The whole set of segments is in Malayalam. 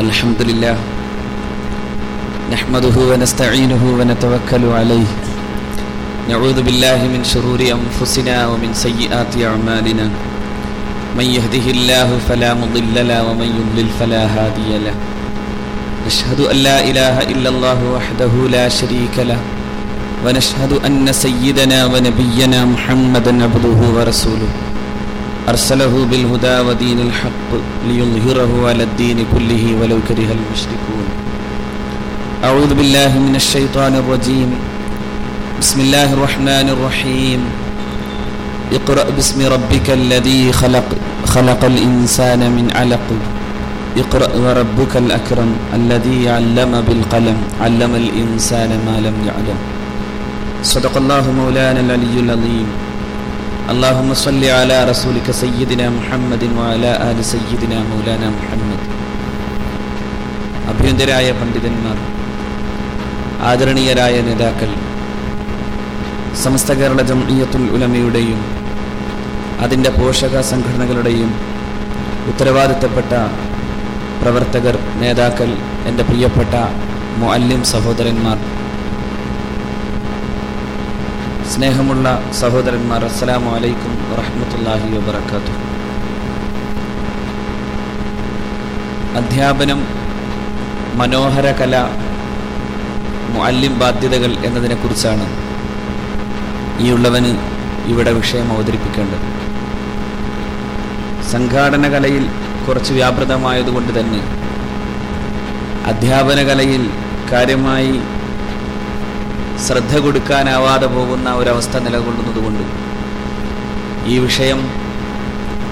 الحمد لله نحمده ونستعينه ونتوكل عليه. نعوذ بالله من شرور أنفسنا ومن سيئات أعمالنا. من يهده الله فلا مضل له ومن يضلل فلا هادي له. نشهد أن لا إله إلا الله وحده لا شريك له. ونشهد أن سيدنا ونبينا محمدا عبده ورسوله. أرسله بالهدى ودين الحق ليظهره على الدين كله ولو كره المشركون. أعوذ بالله من الشيطان الرجيم. بسم الله الرحمن الرحيم. اقرأ باسم ربك الذي خلق خلق الإنسان من علق. اقرأ وربك الأكرم الذي علم بالقلم علم الإنسان ما لم يعلم. صدق الله مولانا العلي العظيم. اللهم صل على رسولك سيدنا محمد وعلى آل سيدنا مولانا محمد അഭ്യന്തരായ പണ്ഡിതന്മാർ ആദരണീയരായ നേതാക്കൾ സമസ്ത കേരള ജംഇയ്യത്തുൽ ഉലമയുടെയും അതിൻ്റെ പോഷക സംഘടനകളുടെയും ഉത്തരവാദിത്തപ്പെട്ട പ്രവർത്തകർ നേതാക്കൾ എൻ്റെ പ്രിയപ്പെട്ട മുഅല്ലിം സഹോദരന്മാർ സ്നേഹമുള്ള സഹോദരന്മാർ അസ്സലാമു വലൈക്കും വറഹ്മത്തുള്ളാഹി വാത്തു അധ്യാപനം മനോഹര കല മുഅല്ലിം ബാധ്യതകൾ എന്നതിനെക്കുറിച്ചാണ് ഈ ഉള്ളവന് ഇവിടെ വിഷയം അവതരിപ്പിക്കേണ്ടത്. സംഘാടന കലയിൽ കുറച്ച് വ്യാപൃതമായതുകൊണ്ട് തന്നെ അധ്യാപന കലയിൽ കാര്യമായി ശ്രദ്ധ കൊടുക്കാനാവാതെ പോകുന്ന ഒരവസ്ഥ നിലകൊള്ളുന്നതുകൊണ്ട് ഈ വിഷയം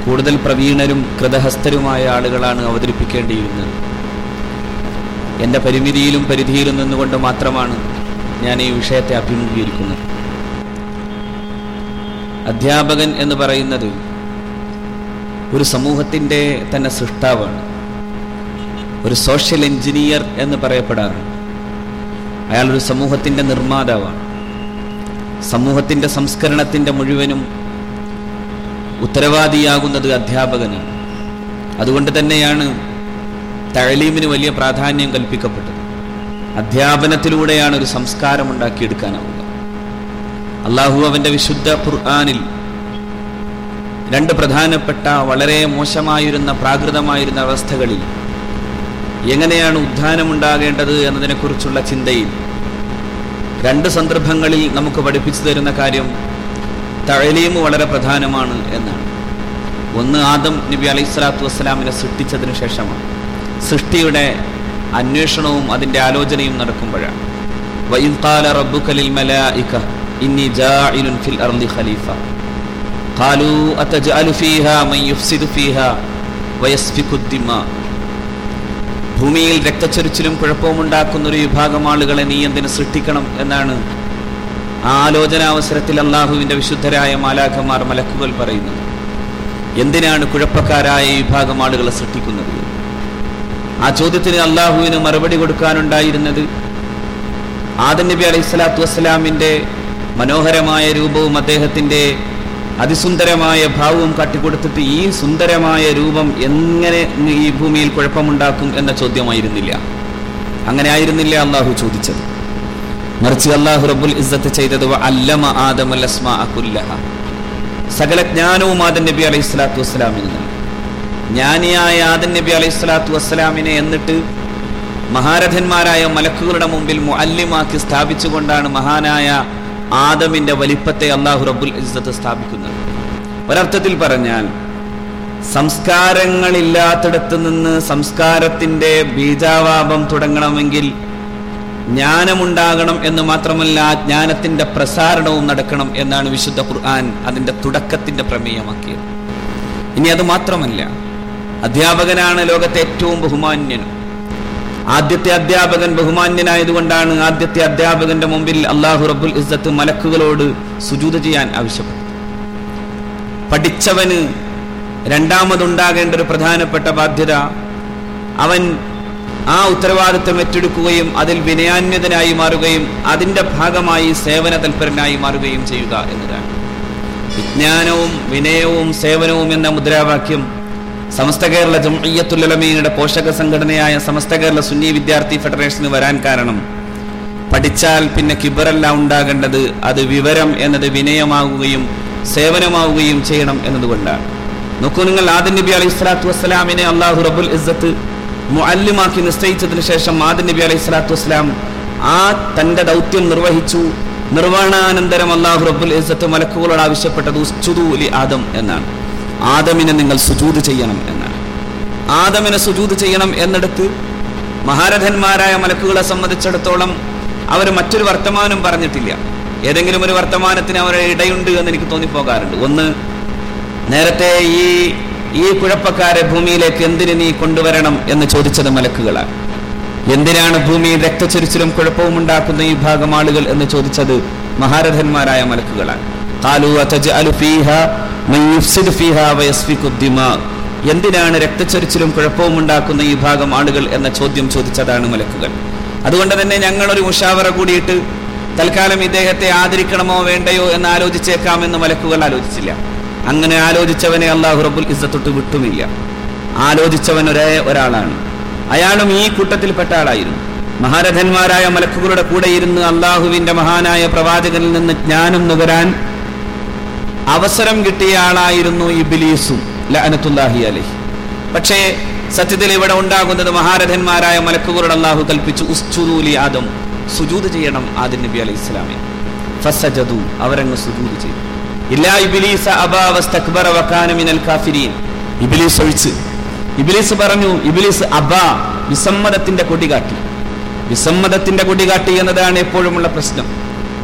കൂടുതൽ പ്രവീണരും കൃതഹസ്ഥരുമായ ആളുകളാണ് അവതരിപ്പിക്കേണ്ടിയിരുന്നത്. എന്റെ പരിമിതിയിലും പരിധിയിലും നിന്നുകൊണ്ട് മാത്രമാണ് ഞാൻ ഈ വിഷയത്തെ അഭിമുഖീകരിക്കുന്നത്. അധ്യാപകൻ എന്ന് പറയുന്നത് ഒരു സമൂഹത്തിന്റെ തന്നെ സൃഷ്ടാവാണ്. ഒരു സോഷ്യൽ എഞ്ചിനീയർ എന്ന് പറയപ്പെടാറുണ്ട്. അയാൾ ഒരു സമൂഹത്തിന്റെ നിർമ്മാതാവാണ്. സമൂഹത്തിന്റെ സംസ്കരണത്തിന്റെ മുഴുവനും ഉത്തരവാദിയാകുന്നത് അധ്യാപകനാണ്. അതുകൊണ്ട് തന്നെയാണ് തഴലീമിന് വലിയ പ്രാധാന്യം കൽപ്പിക്കപ്പെട്ടത്. അധ്യാപനത്തിലൂടെയാണ് ഒരു സംസ്കാരം ഉണ്ടാക്കിയെടുക്കാനാവുക. അള്ളാഹു അവന്റെ വിശുദ്ധ ഖുർആാനിൽ രണ്ട് പ്രധാനപ്പെട്ട വളരെ മോശമായിരുന്ന പ്രാകൃതമായിരുന്ന അവസ്ഥകളിൽ എങ്ങനെയാണ് ഉദ്ധാനമുണ്ടാകേണ്ടത് എന്നതിനെക്കുറിച്ചുള്ള ചിന്തയിൽ രണ്ട് സന്ദർഭങ്ങളിൽ നമുക്ക് പഠിപ്പിച്ചു തരുന്ന കാര്യം തഴലീമ് വളരെ പ്രധാനമാണ് എന്നാണ്. ഒന്ന് ആദം നബി അലൈഹി സ്വലാത്തു വസ്സലാമിനെ സൃഷ്ടിച്ചതിന് ശേഷമാണ്. സൃഷ്ടിയുടെ അന്വേഷണവും അതിന്റെ ആലോചനയും നടക്കുമ്പോഴാണ്. ഇന്നി ഫിൽ ഖലീഫ. അതജഅലു മൻ യുഫ്സിദു ദിമാ ഭൂമിയിൽ രക്തച്ചൊരിച്ചിലും കുഴപ്പവും ഉണ്ടാക്കുന്ന ഒരു വിഭാഗം ആളുകളെ നീ എന്തിനു സൃഷ്ടിക്കണം എന്നാണ് ആ ആലോചനാവസരത്തിൽ അള്ളാഹുവിന്റെ വിശുദ്ധരായ മാലാഖമാർ മലക്കുകൾ പറയുന്നത്. എന്തിനാണ് കുഴപ്പക്കാരായ വിഭാഗം ആളുകളെ സൃഷ്ടിക്കുന്നത്? ആ ചോദ്യത്തിന് അള്ളാഹുവിന് മറുപടി കൊടുക്കാനുണ്ടായിരുന്നത് ആദൻ നബി അലൈഹി സ്വലാത്തു വസ്സലാമിന്റെ മനോഹരമായ രൂപവും അദ്ദേഹത്തിന്റെ അതിസുന്ദരമായ ഭാവവും കാട്ടിക്കൊടുത്തിട്ട് ഈ സുന്ദരമായ രൂപം എങ്ങനെ ഈ ഭൂമിയിൽ കുഴപ്പമുണ്ടാക്കും എന്ന ചോദ്യമായിരുന്നില്ല. അങ്ങനെ ആയിരുന്നില്ല അള്ളാഹു ചോദിച്ചത്. മറിച്ച് അള്ളാഹു റബുൽ ഇസ്സത്ത് ചെയ്തത് അല്ലമ സകല ജ്ഞാനവും ആദൻ നബി അലൈഹി സ്വലാത്തു വസ്സലാമിൽ ജ്ഞാനിയായ ആദൻ നബി അലൈഹി സ്വലാത്തു വസ്സലാമിനെ എന്നിട്ട് മഹാരഥന്മാരായ മലക്കുകളുടെ മുമ്പിൽ മുഅല്ലിമാക്കി സ്ഥാപിച്ചുകൊണ്ടാണ് മഹാനായ ആദമിന്റെ വലിപ്പത്തെ അള്ളാഹു റബ്ബുൽ ഇസ്സത്ത് സ്ഥാപിക്കുന്നത്. ഒരർത്ഥത്തിൽ പറഞ്ഞാൽ സംസ്കാരങ്ങളില്ലാത്തിടത്ത് നിന്ന് സംസ്കാരത്തിന്റെ ബീജാവാപം തുടങ്ങണമെങ്കിൽ ജ്ഞാനമുണ്ടാകണം എന്ന് മാത്രമല്ല ജ്ഞാനത്തിന്റെ പ്രസാരണവും നടക്കണം എന്നാണ് വിശുദ്ധ ഖുർആൻ അതിന്റെ തുടക്കത്തിന്റെ പ്രമേയമാക്കിയത്. ഇനി അത് മാത്രമല്ല അധ്യാപകനാണ് ലോകത്തെ ഏറ്റവും ബഹുമാന്യനും. ആദ്യത്തെ അധ്യാപകൻ ബഹുമാന്യനായതുകൊണ്ടാണ് ആദ്യത്തെ അധ്യാപകന്റെ മുമ്പിൽ അള്ളാഹു റബുൽ ഇസ്സത്ത് മലക്കുകളോട് സുജൂത ചെയ്യാൻ ആവശ്യപ്പെട്ടു പഠിച്ചവന് രണ്ടാമതുണ്ടാകേണ്ട ഒരു പ്രധാനപ്പെട്ട ബാധ്യത അവൻ ആ ഉത്തരവാദിത്വം ഏറ്റെടുക്കുകയും അതിൽ വിനയാന്യതനായി മാറുകയും അതിന്റെ ഭാഗമായി സേവന തൽപരനായി മാറുകയും ചെയ്യുക എന്നതാണ്. വിജ്ഞാനവും വിനയവും സേവനവും എന്ന മുദ്രാവാക്യം സമസ്ത കേരള ജംഇയ്യത്തുലമയുടെ പോഷക സംഘടനയായ സമസ്ത കേരള സുന്നി വിദ്യാർത്ഥി ഫെഡറേഷന് വരാൻ കാരണം പഠിച്ചാൽ പിന്നെ കിബറല്ല ഉണ്ടാകേണ്ടത് അത് വിവരം എന്നത് വിനയമാവുകയും സേവനമാവുകയും ചെയ്യണം എന്നതുകൊണ്ടാണ്. നോക്കൂ നിങ്ങൾ ആദൻ നബി അലൈഹി സ്വലാത്തു വസ്സലാമിനെ അള്ളാഹു റബുൽ ഇസ്സത്ത് മുഅല്ലിമാക്കി നിശ്ചയിച്ചതിന് ശേഷം ആദൻ നബി അലൈഹി സ്വലാത്തു വസ്സലാം ആ തന്റെ ദൗത്യം നിർവഹിച്ചു. നിർവഹണാനന്തരം അള്ളാഹു റബുൽ ഇസ്സത്ത് മലക്കുകളോട് ആവശ്യപ്പെട്ടത് ഉസ്ജുദു അലി ആദം എന്നാണ്. ആദമിനെ നിങ്ങൾ സുജൂത് ചെയ്യണം എന്നാണ്. ആദമിനെ സുജൂത് ചെയ്യണം എന്നെടുത്ത് മഹാരഥന്മാരായ മലക്കുകളെ സംബന്ധിച്ചിടത്തോളം അവർ മറ്റൊരു വർത്തമാനം പറഞ്ഞിട്ടില്ല. ഏതെങ്കിലും ഒരു വർത്തമാനത്തിന് അവരുടെ ഇടയുണ്ട് എന്ന് എനിക്ക് തോന്നിപ്പോകാറുണ്ട്. ഒന്ന് നേരത്തെ ഈ ഈ കുഴപ്പക്കാരെ ഭൂമിയിലേക്ക് എന്തിന് നീ കൊണ്ടുവരണം എന്ന് ചോദിച്ചത് മലക്കുകളാണ്. എന്തിനാണ് ഭൂമിയിൽ രക്തച്ചൊരിച്ചിലും കുഴപ്പവും ഉണ്ടാക്കുന്ന ഈ ഭാഗം ആളുകൾ എന്ന് ചോദിച്ചത് മഹാരഥന്മാരായ മലക്കുകളാണ്. എന്തിനാണ് രക്തച്ചൊരിച്ചിലും കുഴപ്പവും ഉണ്ടാക്കുന്ന ഈ ഭാഗം ആളുകൾ എന്ന ചോദ്യം ചോദിച്ചതാണ് മലക്കുകൾ. അതുകൊണ്ട് തന്നെ ഞങ്ങൾ ഒരു മുഷാവറ കൂടിയിട്ട് തൽക്കാലം ഇദ്ദേഹത്തെ ആദരിക്കണമോ വേണ്ടയോ എന്ന് ആലോചിച്ചേക്കാമെന്ന് മലക്കുകൾ ആലോചിച്ചില്ല. അങ്ങനെ ആലോചിച്ചവനെ അള്ളാഹു റബുൽ ഇസ്സത്തൊട്ട് വിട്ടുമില്ല. ആലോചിച്ചവൻ ഒരേ ഒരാളാണ്. അയാളും ഈ കൂട്ടത്തിൽപ്പെട്ട ആളായിരുന്നു. മഹാരഥന്മാരായ മലക്കുകളുടെ കൂടെ ഇരുന്ന് അള്ളാഹുവിന്റെ മഹാനായ പ്രവാചകനിൽ നിന്ന് ജ്ഞാനം നുകരാൻ അവസരം കിട്ടിയ ആളായിരുന്നു ഇബിലീസും ലഅനത്തുല്ലാഹി പക്ഷേ സത്യത്തിൽ ഇവിടെ ഉണ്ടാകുന്നത് മഹാരഥന്മാരായ മലക്കുകളുടെ അള്ളാഹു കൽപ്പിച്ചു ഉസ്ചുദൂലി ആദം സുജൂത് ചെയ്യണം ആദിൻ നബി അലൈഹി ഇസ്ലാമെ ഫസജദു അവരങ്ങ് സുജൂത് ചെയ്തു. ഇല്ലാ ഇബിലീസ അബാ വസ്തക്ബറ വകാന മിനൽ കാഫിരീൻ. ഇബിലീസ് ഒഴിച്ച്. ഇബിലീസ് പറഞ്ഞു ഇബിലീസ് അബാ വിസമ്മതത്തിന്റെ കൊടി കാട്ടി വിസമ്മതത്തിന്റെ കൊടി കാട്ടി എന്നതാണ് എപ്പോഴുമുള്ള പ്രശ്നം.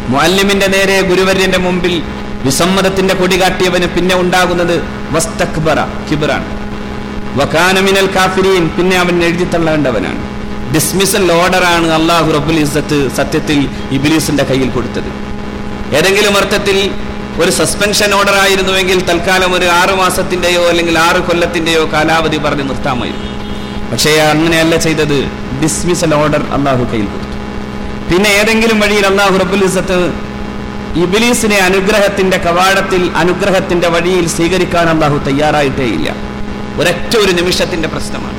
മുഅല്ലിമിന്റെ നേരെ ഗുരുവര്യന്റെ മുമ്പിൽ വിസമ്മതത്തിന്റെ കൊടി കാട്ടിയവന് പിന്നെ ഉണ്ടാകുന്നത് വസ്തക്ബറ കാഫിരീൻ പിന്നെ അവൻ എഴുതി തള്ളേണ്ടവനാണ്. ഡിസ്മിസൽ ഓർഡറാണ് അള്ളാഹു റബുൽ ഇസ്സത്ത് സത്യത്തിൽ ഇബിലീസിന്റെ കയ്യിൽ കൊടുത്തത്. ഏതെങ്കിലും അർത്ഥത്തിൽ ഒരു സസ്പെൻഷൻ ഓർഡർ ആയിരുന്നുവെങ്കിൽ തൽക്കാലം ഒരു ആറു മാസത്തിന്റെയോ അല്ലെങ്കിൽ ആറ് കൊല്ലത്തിന്റെയോ കാലാവധി പറഞ്ഞ് നിർത്താമായിരുന്നു. പക്ഷേ അങ്ങനെയല്ല ചെയ്തത്. ഡിസ്മിസൽ ഓർഡർ അള്ളാഹു കയ്യിൽ കൊടുത്തു. പിന്നെ ഏതെങ്കിലും വഴിയിൽ അള്ളാഹു റബുൽ ഇസ്സത്ത് ഇബിലീസിനെ അനുഗ്രഹത്തിന്റെ കവാടത്തിൽ അനുഗ്രഹത്തിന്റെ വഴിയിൽ സ്വീകരിക്കാൻ അള്ളാഹു തയ്യാറായിട്ടേ ഇല്ല ഒരൊറ്റ ഒരു നിമിഷത്തിന്റെ പ്രശ്നമാണ്.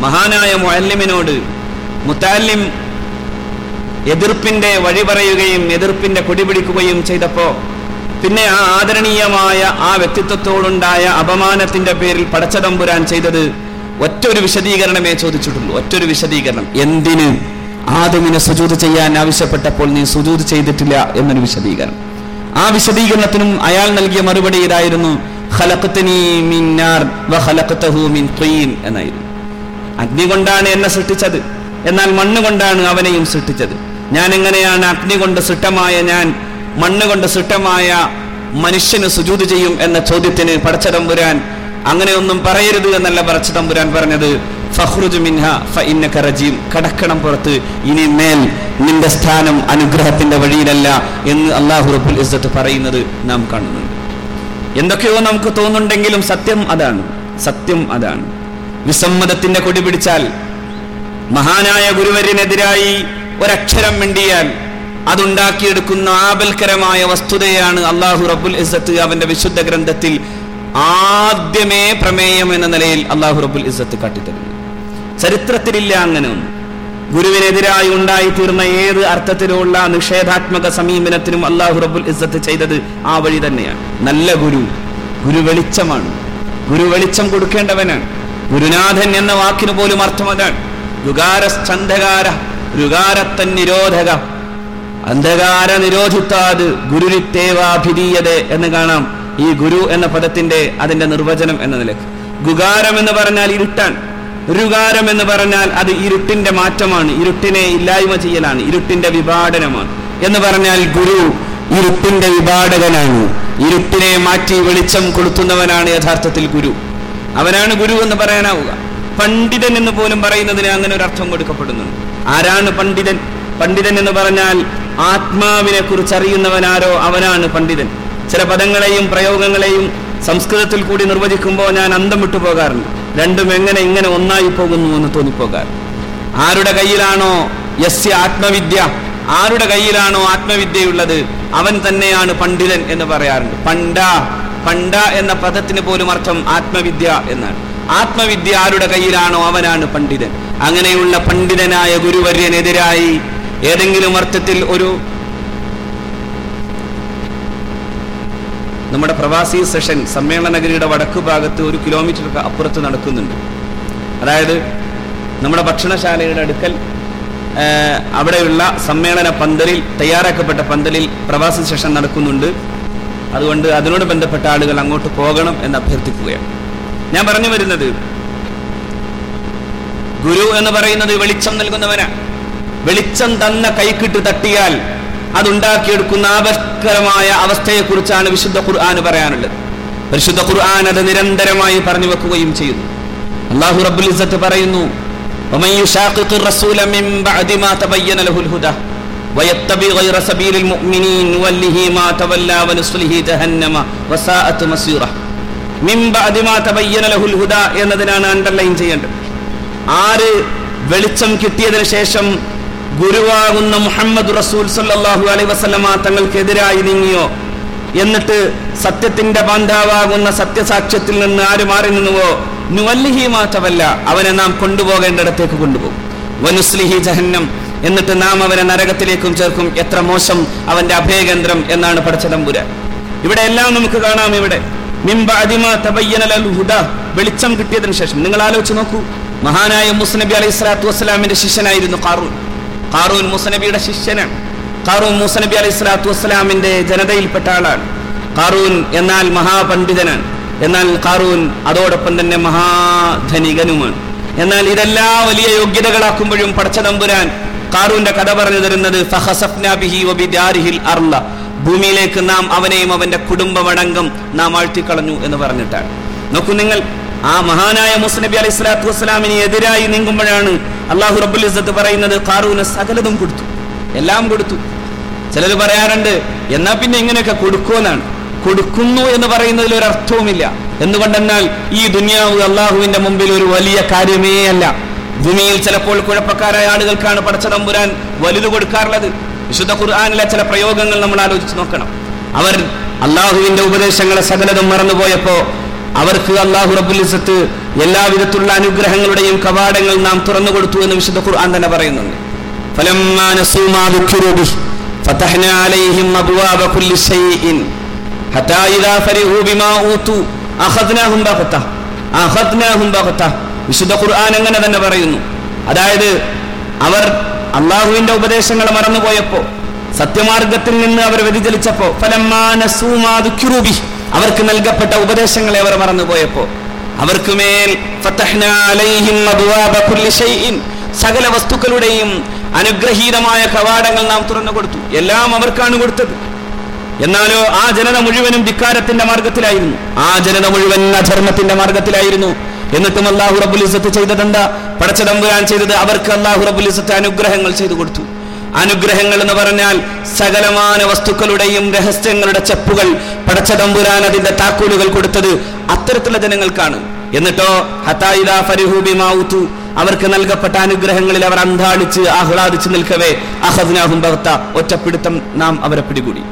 മഹാനായ മുഅല്ലിമിനോട് മുത്താലിം എതിർപ്പിന്റെ വഴി പറയുകയും എതിർപ്പിന്റെ കൊടി പിടിക്കുകയും ചെയ്തപ്പോ പിന്നെ ആ ആദരണീയമായ ആ വ്യക്തിത്വത്തോടുണ്ടായ അപമാനത്തിന്റെ പേരിൽ പടച്ചതമ്പുരാൻ ചെയ്തത് ഒറ്റൊരു വിശദീകരണമേ ചോദിച്ചിട്ടുള്ളൂ. ഒറ്റൊരു വിശദീകരണം. എന്തിന്? ആദമിനെ സുജൂത് ചെയ്യാൻ ആവശ്യപ്പെട്ടപ്പോൾ നീ സുജൂത് ചെയ്തിട്ടില്ല എന്നൊരു വിശദീകരണം. ആ വിശദീകരണത്തിനും അയാൾ നൽകിയ മറുപടി ഇതായിരുന്നു എന്നായിരുന്നു. അഗ്നി കൊണ്ടാണ് എന്നെ സൃഷ്ടിച്ചത്. എന്നാൽ മണ്ണ് കൊണ്ടാണ് അവനെയും സൃഷ്ടിച്ചത്. ഞാൻ എങ്ങനെയാണ് അഗ്നി കൊണ്ട് സൃഷ്ടമായ ഞാൻ മണ്ണ് കൊണ്ട് സൃഷ്ടമായ മനുഷ്യന് സുജൂത് ചെയ്യും എന്ന ചോദ്യത്തിന് പടച്ചതമ്പുരാൻ അങ്ങനെയൊന്നും പറയരുത് എന്നല്ല പടച്ചതമ്പുരാൻ പറഞ്ഞത്. ഫഇന്നക റജീം കടക്കണം പുറത്ത്. ഇനി മേൽ നിന്റെ സ്ഥാനം അനുഗ്രഹത്തിന്റെ വഴിയിലല്ല എന്ന് അള്ളാഹു റബ്ബുൽ ഇസ്സത്ത് പറയുന്നത് നാം കാണുന്നുണ്ട് എന്തൊക്കെയോ നമുക്ക് തോന്നുന്നുണ്ടെങ്കിലും സത്യം അതാണ്. സത്യം അതാണ്. വിസമ്മതത്തിന്റെ കൊടി പിടിച്ചാൽ മഹാനായ ഗുരുവര്യനെതിരായി ഒരക്ഷരം മിണ്ടിയാൽ അതുണ്ടാക്കിയെടുക്കുന്ന ആപൽക്കരമായ വസ്തുതയാണ് അള്ളാഹു റബ്ബുൽ ഇസ്സത്ത് അവന്റെ വിശുദ്ധ ഗ്രന്ഥത്തിൽ ആദ്യമേ പ്രമേയം എന്ന നിലയിൽ അള്ളാഹു റബ്ബുൽ ഇസ്സത്ത് കാട്ടിത്തരുന്നു ചരിത്രത്തിലില്ല അങ്ങനെ ഒന്നും. ഗുരുവിനെതിരായി ഉണ്ടായി തീർന്ന ഏത് അർത്ഥത്തിലുള്ള നിഷേധാത്മക സമീപനത്തിനും അള്ളാഹു റബുൽ ഇസ്സത്ത് ചെയ്തത് ആ വഴി തന്നെയാണ്. നല്ല ഗുരു ഗുരു വെളിച്ചമാണ്. ഗുരു വെളിച്ചം കൊടുക്കേണ്ടവനാണ്. ഗുരുനാഥൻ എന്ന വാക്കിന് പോലും അർത്ഥം അതാണ്. യുഗാരസ്ചന്ധകാര യുഗാരത്തൻ നിരോധക. അന്ധകാര നിരോധിത്താത് ഗുരുരിത്തേവാഭിധീയത എന്ന് കാണാം ഈ ഗുരു എന്ന പദത്തിന്റെ അതിന്റെ നിർവചനം എന്ന നിലയ്ക്ക്. ഗുകാരം എന്ന് പറഞ്ഞാൽ ഇരുട്ടാൻ രുകാരം എന്ന് പറഞ്ഞാൽ അത് ഇരുട്ടിന്റെ മാറ്റമാണ്. ഇരുട്ടിനെ ഇല്ലായ്മ ചെയ്യലാണ്. ഇരുട്ടിന്റെ വിഭാടനമാണ് എന്ന് പറഞ്ഞാൽ ഗുരു ഇരുട്ടിന്റെ വിഭാടകനാണ് ഇരുട്ടിനെ മാറ്റി വെളിച്ചം കൊളുത്തുന്നവനാണ് യഥാർത്ഥത്തിൽ ഗുരു. അവനാണ് ഗുരു എന്ന് പറയാനാവുക. പണ്ഡിതൻ എന്ന് പോലും പറയുന്നതിന് അങ്ങനെ ഒരു അർത്ഥം കൊടുക്കപ്പെടുന്നുണ്ട് ആരാണ് പണ്ഡിതൻ? പണ്ഡിതൻ എന്ന് പറഞ്ഞാൽ ആത്മാവിനെ കുറിച്ച് അറിയുന്നവനാരോ അവനാണ് പണ്ഡിതൻ. ചില പദങ്ങളെയും പ്രയോഗങ്ങളെയും സംസ്കൃതത്തിൽ കൂടി നിർവചിക്കുമ്പോൾ ഞാൻ അന്തം വിട്ടു പോകാറുണ്ട് രണ്ടും എങ്ങനെ ഇങ്ങനെ ഒന്നായി പോകുന്നു എന്ന് തോന്നിപ്പോകാൻ. ആരുടെ കയ്യിലാണോ യസ്യ ആത്മവിദ്യ ആരുടെ കയ്യിലാണോ ആത്മവിദ്യയുള്ളത് അവൻ തന്നെയാണ് പണ്ഡിതൻ എന്ന് പറയാറുണ്ട്. പണ്ട പണ്ട എന്ന പദത്തിന് പോലും അർത്ഥം ആത്മവിദ്യ എന്നാണ്. ആത്മവിദ്യ ആരുടെ കയ്യിലാണോ അവനാണ് പണ്ഡിതൻ. അങ്ങനെയുള്ള പണ്ഡിതനായ ഗുരുവര്യനെതിരായി ഏതെങ്കിലും അർത്ഥത്തിൽ ഒരു നമ്മുടെ പ്രവാസി സെഷൻ സമ്മേളന നഗരിയുടെ വടക്കു ഭാഗത്ത് ഒരു കിലോമീറ്റർ അപ്പുറത്ത് നടക്കുന്നുണ്ട്. അതായത് നമ്മുടെ ഭക്ഷണശാലയുടെ അടുക്കൽ അവിടെയുള്ള സമ്മേളന പന്തലിൽ തയ്യാറാക്കപ്പെട്ട പന്തലിൽ പ്രവാസി സെഷൻ നടക്കുന്നുണ്ട്. അതുകൊണ്ട് അതിനോട് ബന്ധപ്പെട്ട ആളുകൾ അങ്ങോട്ട് പോകണം എന്ന് അഭ്യർത്ഥിക്കുകയാണ്. ഞാൻ പറഞ്ഞു വരുന്നത് ഗുരു എന്ന് പറയുന്നത് വെളിച്ചം നൽകുന്നവനാണ് വെളിച്ചം തന്ന കൈക്കിട്ട് തട്ടിയാൽ അതുണ്ടാക്കിയെടുക്കുന്ന ആപത്കരമായ അവസ്ഥയെക്കുറിച്ചാണ് വിശുദ്ധ ഖുർആൻ പറയാനുള്ളത്. പരിശുദ്ധ ഖുർആൻ അത് നിരന്തരമായി പറഞ്ഞു വെക്കുകയും ചെയ്യുന്നു. അള്ളാഹു റബ്ബുൽ ഇസ്സത്ത് പറയുന്നു എന്നതിനാണ് അണ്ടർലൈൻ ചെയ്യേണ്ടത്. ആര് വെളിച്ചം കിട്ടിയതിനു ശേഷം ഗുരുവാകുന്ന മുഹമ്മദ് റസൂൽ സല്ലാഹു അലൈ വസല്ലമ തങ്ങൾക്കെതിരായി നീങ്ങിയോ? എന്നിട്ട് സത്യത്തിന്റെ ബാന്ധാവാകുന്ന സത്യസാക്ഷ്യത്തിൽ നിന്ന് ആര് മാറി നിന്നുവോ? നുവല്ലിഹി മാറ്റവല്ല അവനെ നാം കൊണ്ടുപോകേണ്ടിടത്തേക്ക് കൊണ്ടുപോകും. ജഹന്നം. എന്നിട്ട് നാം അവനെ നരകത്തിലേക്കും ചേർക്കും. എത്ര മോശം അവന്റെ അഭയകേന്ദ്രം എന്നാണ് പഠിച്ചതമ്പുരാൻ ഇവിടെ എല്ലാം നമുക്ക് കാണാം ഇവിടെ. മിംബ അദിമ വെളിച്ചം കിട്ടിയതിനു ശേഷം. നിങ്ങൾ ആലോചിച്ച് നോക്കൂ. മഹാനായ മുസ്നബി അലൈഹി സ്വലാത്തു വസ്സലാമിന്റെ ശിഷ്യനായിരുന്നു കാറൂൻ കാറൂൻ മുസനബിയുടെ ശിഷ്യനാണ്. കാറൂൻ മുസനബി അലൈഹി സ്വലാത്തു വസ്സലാമിന്റെ ജനതയിൽപ്പെട്ട ആളാണ്. കാറൂൻ എന്നാൽ മഹാപണ്ഡിതനാണ്. എന്നാൽ കാറൂൻ അതോടൊപ്പം തന്നെ മഹാധനികനുമാണ്. എന്നാൽ ഇതെല്ലാ വലിയ യോഗ്യതകളാക്കുമ്പോഴും പടച്ചതമ്പുരാൻ കാറൂന്റെ കഥ പറഞ്ഞു തരുന്നത് ഭൂമിയിലേക്ക് നാം അവനെയും അവന്റെ കുടുംബമടങ്കം നാം ആഴ്ത്തിക്കളഞ്ഞു എന്ന് പറഞ്ഞിട്ടാണ്. നോക്കൂ നിങ്ങൾ ആ മഹാനായ മുസ്നബി അലൈഹി സ്വലാത്തു വസ്സലാമിന് എതിരായി നീങ്ങുമ്പോഴാണ് അള്ളാഹു റബ്ബുൽ ഇസ്സത്ത് പറയുന്നത് കാറൂന് സകലതും കൊടുത്തു. എല്ലാം കൊടുത്തു. ചിലർ പറയാറുണ്ട് എന്നാ പിന്നെ ഇങ്ങനെയൊക്കെ കൊടുക്കുമെന്നാണ് കൊടുക്കുന്നു എന്ന് പറയുന്നതിൽ ഒരു അർത്ഥവുമില്ല എന്തുകൊണ്ടെന്നാൽ ഈ ദുനിയാവ് അള്ളാഹുവിന്റെ മുമ്പിൽ ഒരു വലിയ കാര്യമേ അല്ല. ഭൂമിയിൽ ചിലപ്പോൾ കുഴപ്പക്കാരായ ആളുകൾക്കാണ് പടച്ചതമ്പുരാൻ വലുത് കൊടുക്കാറുള്ളത്. വിശുദ്ധ ഖുർആാനിലെ ചില പ്രയോഗങ്ങൾ നമ്മൾ ആലോചിച്ച് നോക്കണം. അവർ അള്ളാഹുവിന്റെ ഉപദേശങ്ങളെ സകലതും മറന്നുപോയപ്പോ അവർക്ക് അള്ളാഹു റബുലിസത്ത് എല്ലാവിധത്തിലുള്ള അനുഗ്രഹങ്ങളുടെയും കവാടങ്ങൾ നാം തുറന്നു കൊടുത്തു എന്ന് വിശുദ്ധ ഖുർആൻ തന്നെ പറയുന്നുണ്ട് فلما نسوا ما ذكروا به فتحنا عليهم أبواب كل شيء حتى إذا فرحوا بما أوتوا أخذناهم بغتة أخذناهم بغتة വിശുദ്ധ ഖുർആൻ അങ്ങനെ തന്നെ പറയുന്നു അതായത് അവർ അള്ളാഹുവിന്റെ ഉപദേശങ്ങൾ മറന്നുപോയപ്പോ സത്യമാർഗത്തിൽ നിന്ന് അവർ വ്യതിചലിച്ചപ്പോ ഫലമ്മാ നസൂ മാ ദുഃഖിറൂ ബിഹി അവർക്ക് നൽകപ്പെട്ട ഉപദേശങ്ങളെ അവർ മറന്നുപോയപ്പോ അവർക്ക് മേൽ ഫതഹ്നാ അലൈഹിം അബ്വാബ കുല്ലി ഷൈഇൻ സകല വസ്തുക്കളുടെയും അനുഗ്രഹീതമായ കവാടങ്ങൾ നാം തുറന്നു കൊടുത്തു. എല്ലാം അവർക്കാണ് കൊടുത്തത്. എന്നാലോ ആ ജനത മുഴുവനും ധിക്കാരത്തിന്റെ മാർഗത്തിലായിരുന്നു ആ ജനത മുഴുവൻ അധർമ്മത്തിന്റെ മാർഗത്തിലായിരുന്നു എന്നിട്ടും അള്ളാഹു റബുലിസത്ത് ചെയ്തതെന്താ? പടച്ചതമ്പുരാൻ ചെയ്തത് അവർക്ക് അള്ളാഹു റബുലിസത്ത് അനുഗ്രഹങ്ങൾ ചെയ്തു കൊടുത്തു. അനുഗ്രഹങ്ങൾ എന്ന് പറഞ്ഞാൽ സകലമാന വസ്തുക്കളുടെയും രഹസ്യങ്ങളുടെ ചെപ്പുകൾ പടച്ചതമ്പുരാൻ അതിന്റെ താക്കോലുകൾ കൊടുത്തത് അത്തരത്തിലുള്ള ജനങ്ങൾക്കാണ്. എന്നിട്ടോ ഹത്തായിദാ അവർക്ക് നൽകപ്പെട്ട അനുഗ്രഹങ്ങളിൽ അവർ അന്താളിച്ച് ആഹ്ലാദിച്ച് നിൽക്കവേ അഹദ്നാഹും ഭക്ത ഒറ്റപ്പിടുത്തം നാം അവരെ പിടികൂടി.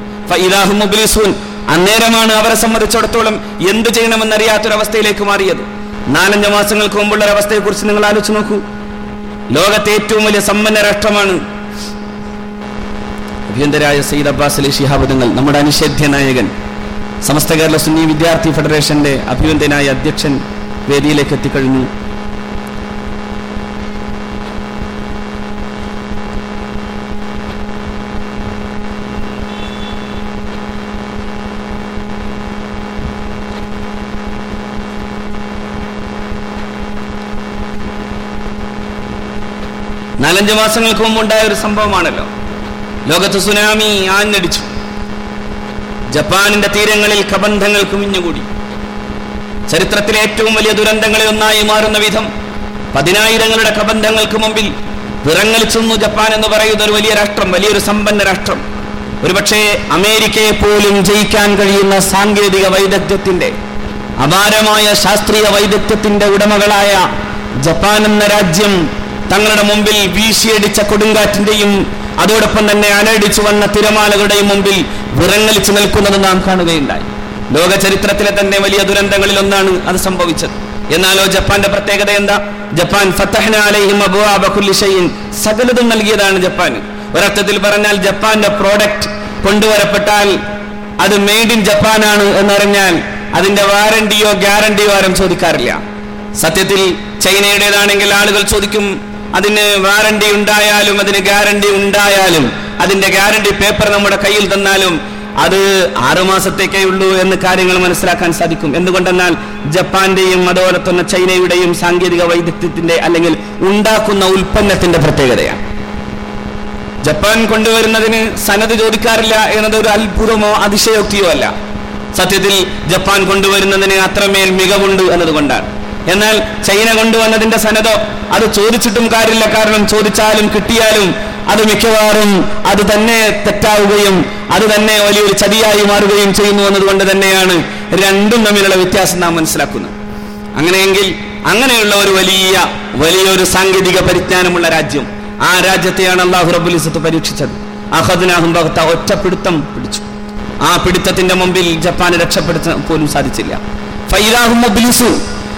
മുബ്ലിസൂൻ അന്നേരമാണ് അവരെ സംബന്ധിച്ചിടത്തോളം എന്ത് ചെയ്യണമെന്നറിയാത്തൊരവസ്ഥയിലേക്ക് മാറിയത്. നാലഞ്ച് മാസങ്ങൾക്ക് മുമ്പുള്ള ഒരു അവസ്ഥയെക്കുറിച്ച് നിങ്ങൾ ആലോചിച്ച് നോക്കൂ. ലോകത്തെ ഏറ്റവും വലിയ സമ്പന്ന രാഷ്ട്രമാണ് അഭ്യന്തരായ സയ്യിദ് അബ്ബാസ് അലി ശിഹാബുദങ്ങൾ നമ്മുടെ അനിഷേധ്യ നായകൻ സമസ്ത കേരള സുന്നി വിദ്യാർത്ഥി ഫെഡറേഷന്റെ അഭ്യന്തനായ അധ്യക്ഷൻ വേദിയിലേക്ക് എത്തിക്കഴിഞ്ഞു. നാലഞ്ച് മാസങ്ങൾക്ക് മുമ്പ് ഉണ്ടായ ഒരു സംഭവമാണല്ലോ. ലോകത്ത് സുനാമി ആഞ്ഞടിച്ചു. ജപ്പാനിന്റെ തീരങ്ങളിൽ കബന്ധങ്ങൾ കുമിഞ്ഞുകൂടി ചരിത്രത്തിലെ ഏറ്റവും വലിയ ദുരന്തങ്ങളിൽ ഒന്നായി മാറുന്ന വിധം പതിനായിരങ്ങളുടെ കബന്ധങ്ങൾക്ക് മുമ്പിൽ വിറങ്ങലിച്ചെന്നു ജപ്പാൻ എന്ന് പറയുന്ന ഒരു വലിയ രാഷ്ട്രം വലിയൊരു സമ്പന്ന രാഷ്ട്രം. ഒരുപക്ഷെ അമേരിക്കയെ പോലും ജയിക്കാൻ കഴിയുന്ന സാങ്കേതിക വൈദഗ്ധ്യത്തിന്റെ അപാരമായ ശാസ്ത്രീയ വൈദഗ്ധ്യത്തിന്റെ ഉടമകളായ ജപ്പാൻ എന്ന രാജ്യം തങ്ങളുടെ മുമ്പിൽ വീശിയടിച്ച കൊടുങ്കാറ്റിന്റെയും അതോടൊപ്പം തന്നെ അനടിച്ചു വന്ന തിരമാലകളുടെയും മുമ്പിൽ വിറങ്ങലിച്ചു നിൽക്കുന്നത് നാം കാണുകയുണ്ടായി. ലോക ചരിത്രത്തിലെ തന്നെ വലിയ ദുരന്തങ്ങളിൽ ഒന്നാണ് അത് സംഭവിച്ചത്. എന്നാലോ ജപ്പാന്റെ പ്രത്യേകത എന്താ? ജപ്പാൻ സകലതും നൽകിയതാണ് ജപ്പാൻ ഒരർത്ഥത്തിൽ പറഞ്ഞാൽ ജപ്പാന്റെ പ്രോഡക്റ്റ് കൊണ്ടുവരപ്പെട്ടാൽ അത് മെയ്ഡ് ഇൻ ജപ്പാനാണ് എന്നറിഞ്ഞാൽ അതിന്റെ വാറണ്ടിയോ ഗ്യാരണ്ടിയോ ആരും ചോദിക്കാറില്ല. സത്യത്തിൽ ചൈനയുടേതാണെങ്കിൽ ആളുകൾ ചോദിക്കും അതിന് വാറണ്ടി ഉണ്ടായാലും അതിന് ഗ്യാരണ്ടി ഉണ്ടായാലും അതിന്റെ ഗ്യാരണ്ടി പേപ്പർ നമ്മുടെ കയ്യിൽ തന്നാലും അത് ആറുമാസത്തേക്കേ ഉള്ളൂ എന്ന് കാര്യങ്ങൾ മനസ്സിലാക്കാൻ സാധിക്കും. എന്തുകൊണ്ടെന്നാൽ ജപ്പാന്റെയും അതുപോലെ തന്നെ ചൈനയുടെയും സാങ്കേതിക വൈദഗ്ധ്യത്തിന്റെ അല്ലെങ്കിൽ ഉണ്ടാക്കുന്ന ഉൽപ്പന്നത്തിന്റെ പ്രത്യേകതയാണ്. ജപ്പാൻ കൊണ്ടുവരുന്നതിന് സനത് ചോദിക്കാറില്ല എന്നത് ഒരു അത്ഭുതമോ അതിശയോക്തിയോ അല്ല. സത്യത്തിൽ ജപ്പാൻ കൊണ്ടുവരുന്നതിന് അത്രമേൽ മികവുണ്ട് എന്നതുകൊണ്ടാണ്. എന്നാൽ ചൈന കൊണ്ടുവന്നതിന്റെ സനതോ അത് ചോദിച്ചിട്ടും കാര്യമില്ല. കാരണം ചോദിച്ചാലും കിട്ടിയാലും അത് മിക്കവാറും അത് തന്നെ തെറ്റാവുകയും അത് തന്നെ വലിയൊരു ചതിയായി മാറുകയും ചെയ്യുന്നു എന്നതുകൊണ്ട് തന്നെയാണ് രണ്ടും തമ്മിലുള്ള വ്യത്യാസം നാം മനസ്സിലാക്കുന്നത്. അങ്ങനെയെങ്കിൽ അങ്ങനെയുള്ള ഒരു വലിയ വലിയൊരു സാങ്കേതിക പരിജ്ഞാനമുള്ള രാജ്യം ആ രാജ്യത്തെയാണ് അള്ളാഹു റബുലിസത്ത് പരീക്ഷിച്ചത്. അഹദ്നാഹും ഭക്ത ഒറ്റപ്പിടുത്തം പിടിച്ചു. ആ പിടുത്തത്തിന്റെ മുമ്പിൽ ജപ്പാന് രക്ഷപ്പെടുത്താൻ പോലും സാധിച്ചില്ല. ഫൈലാഹും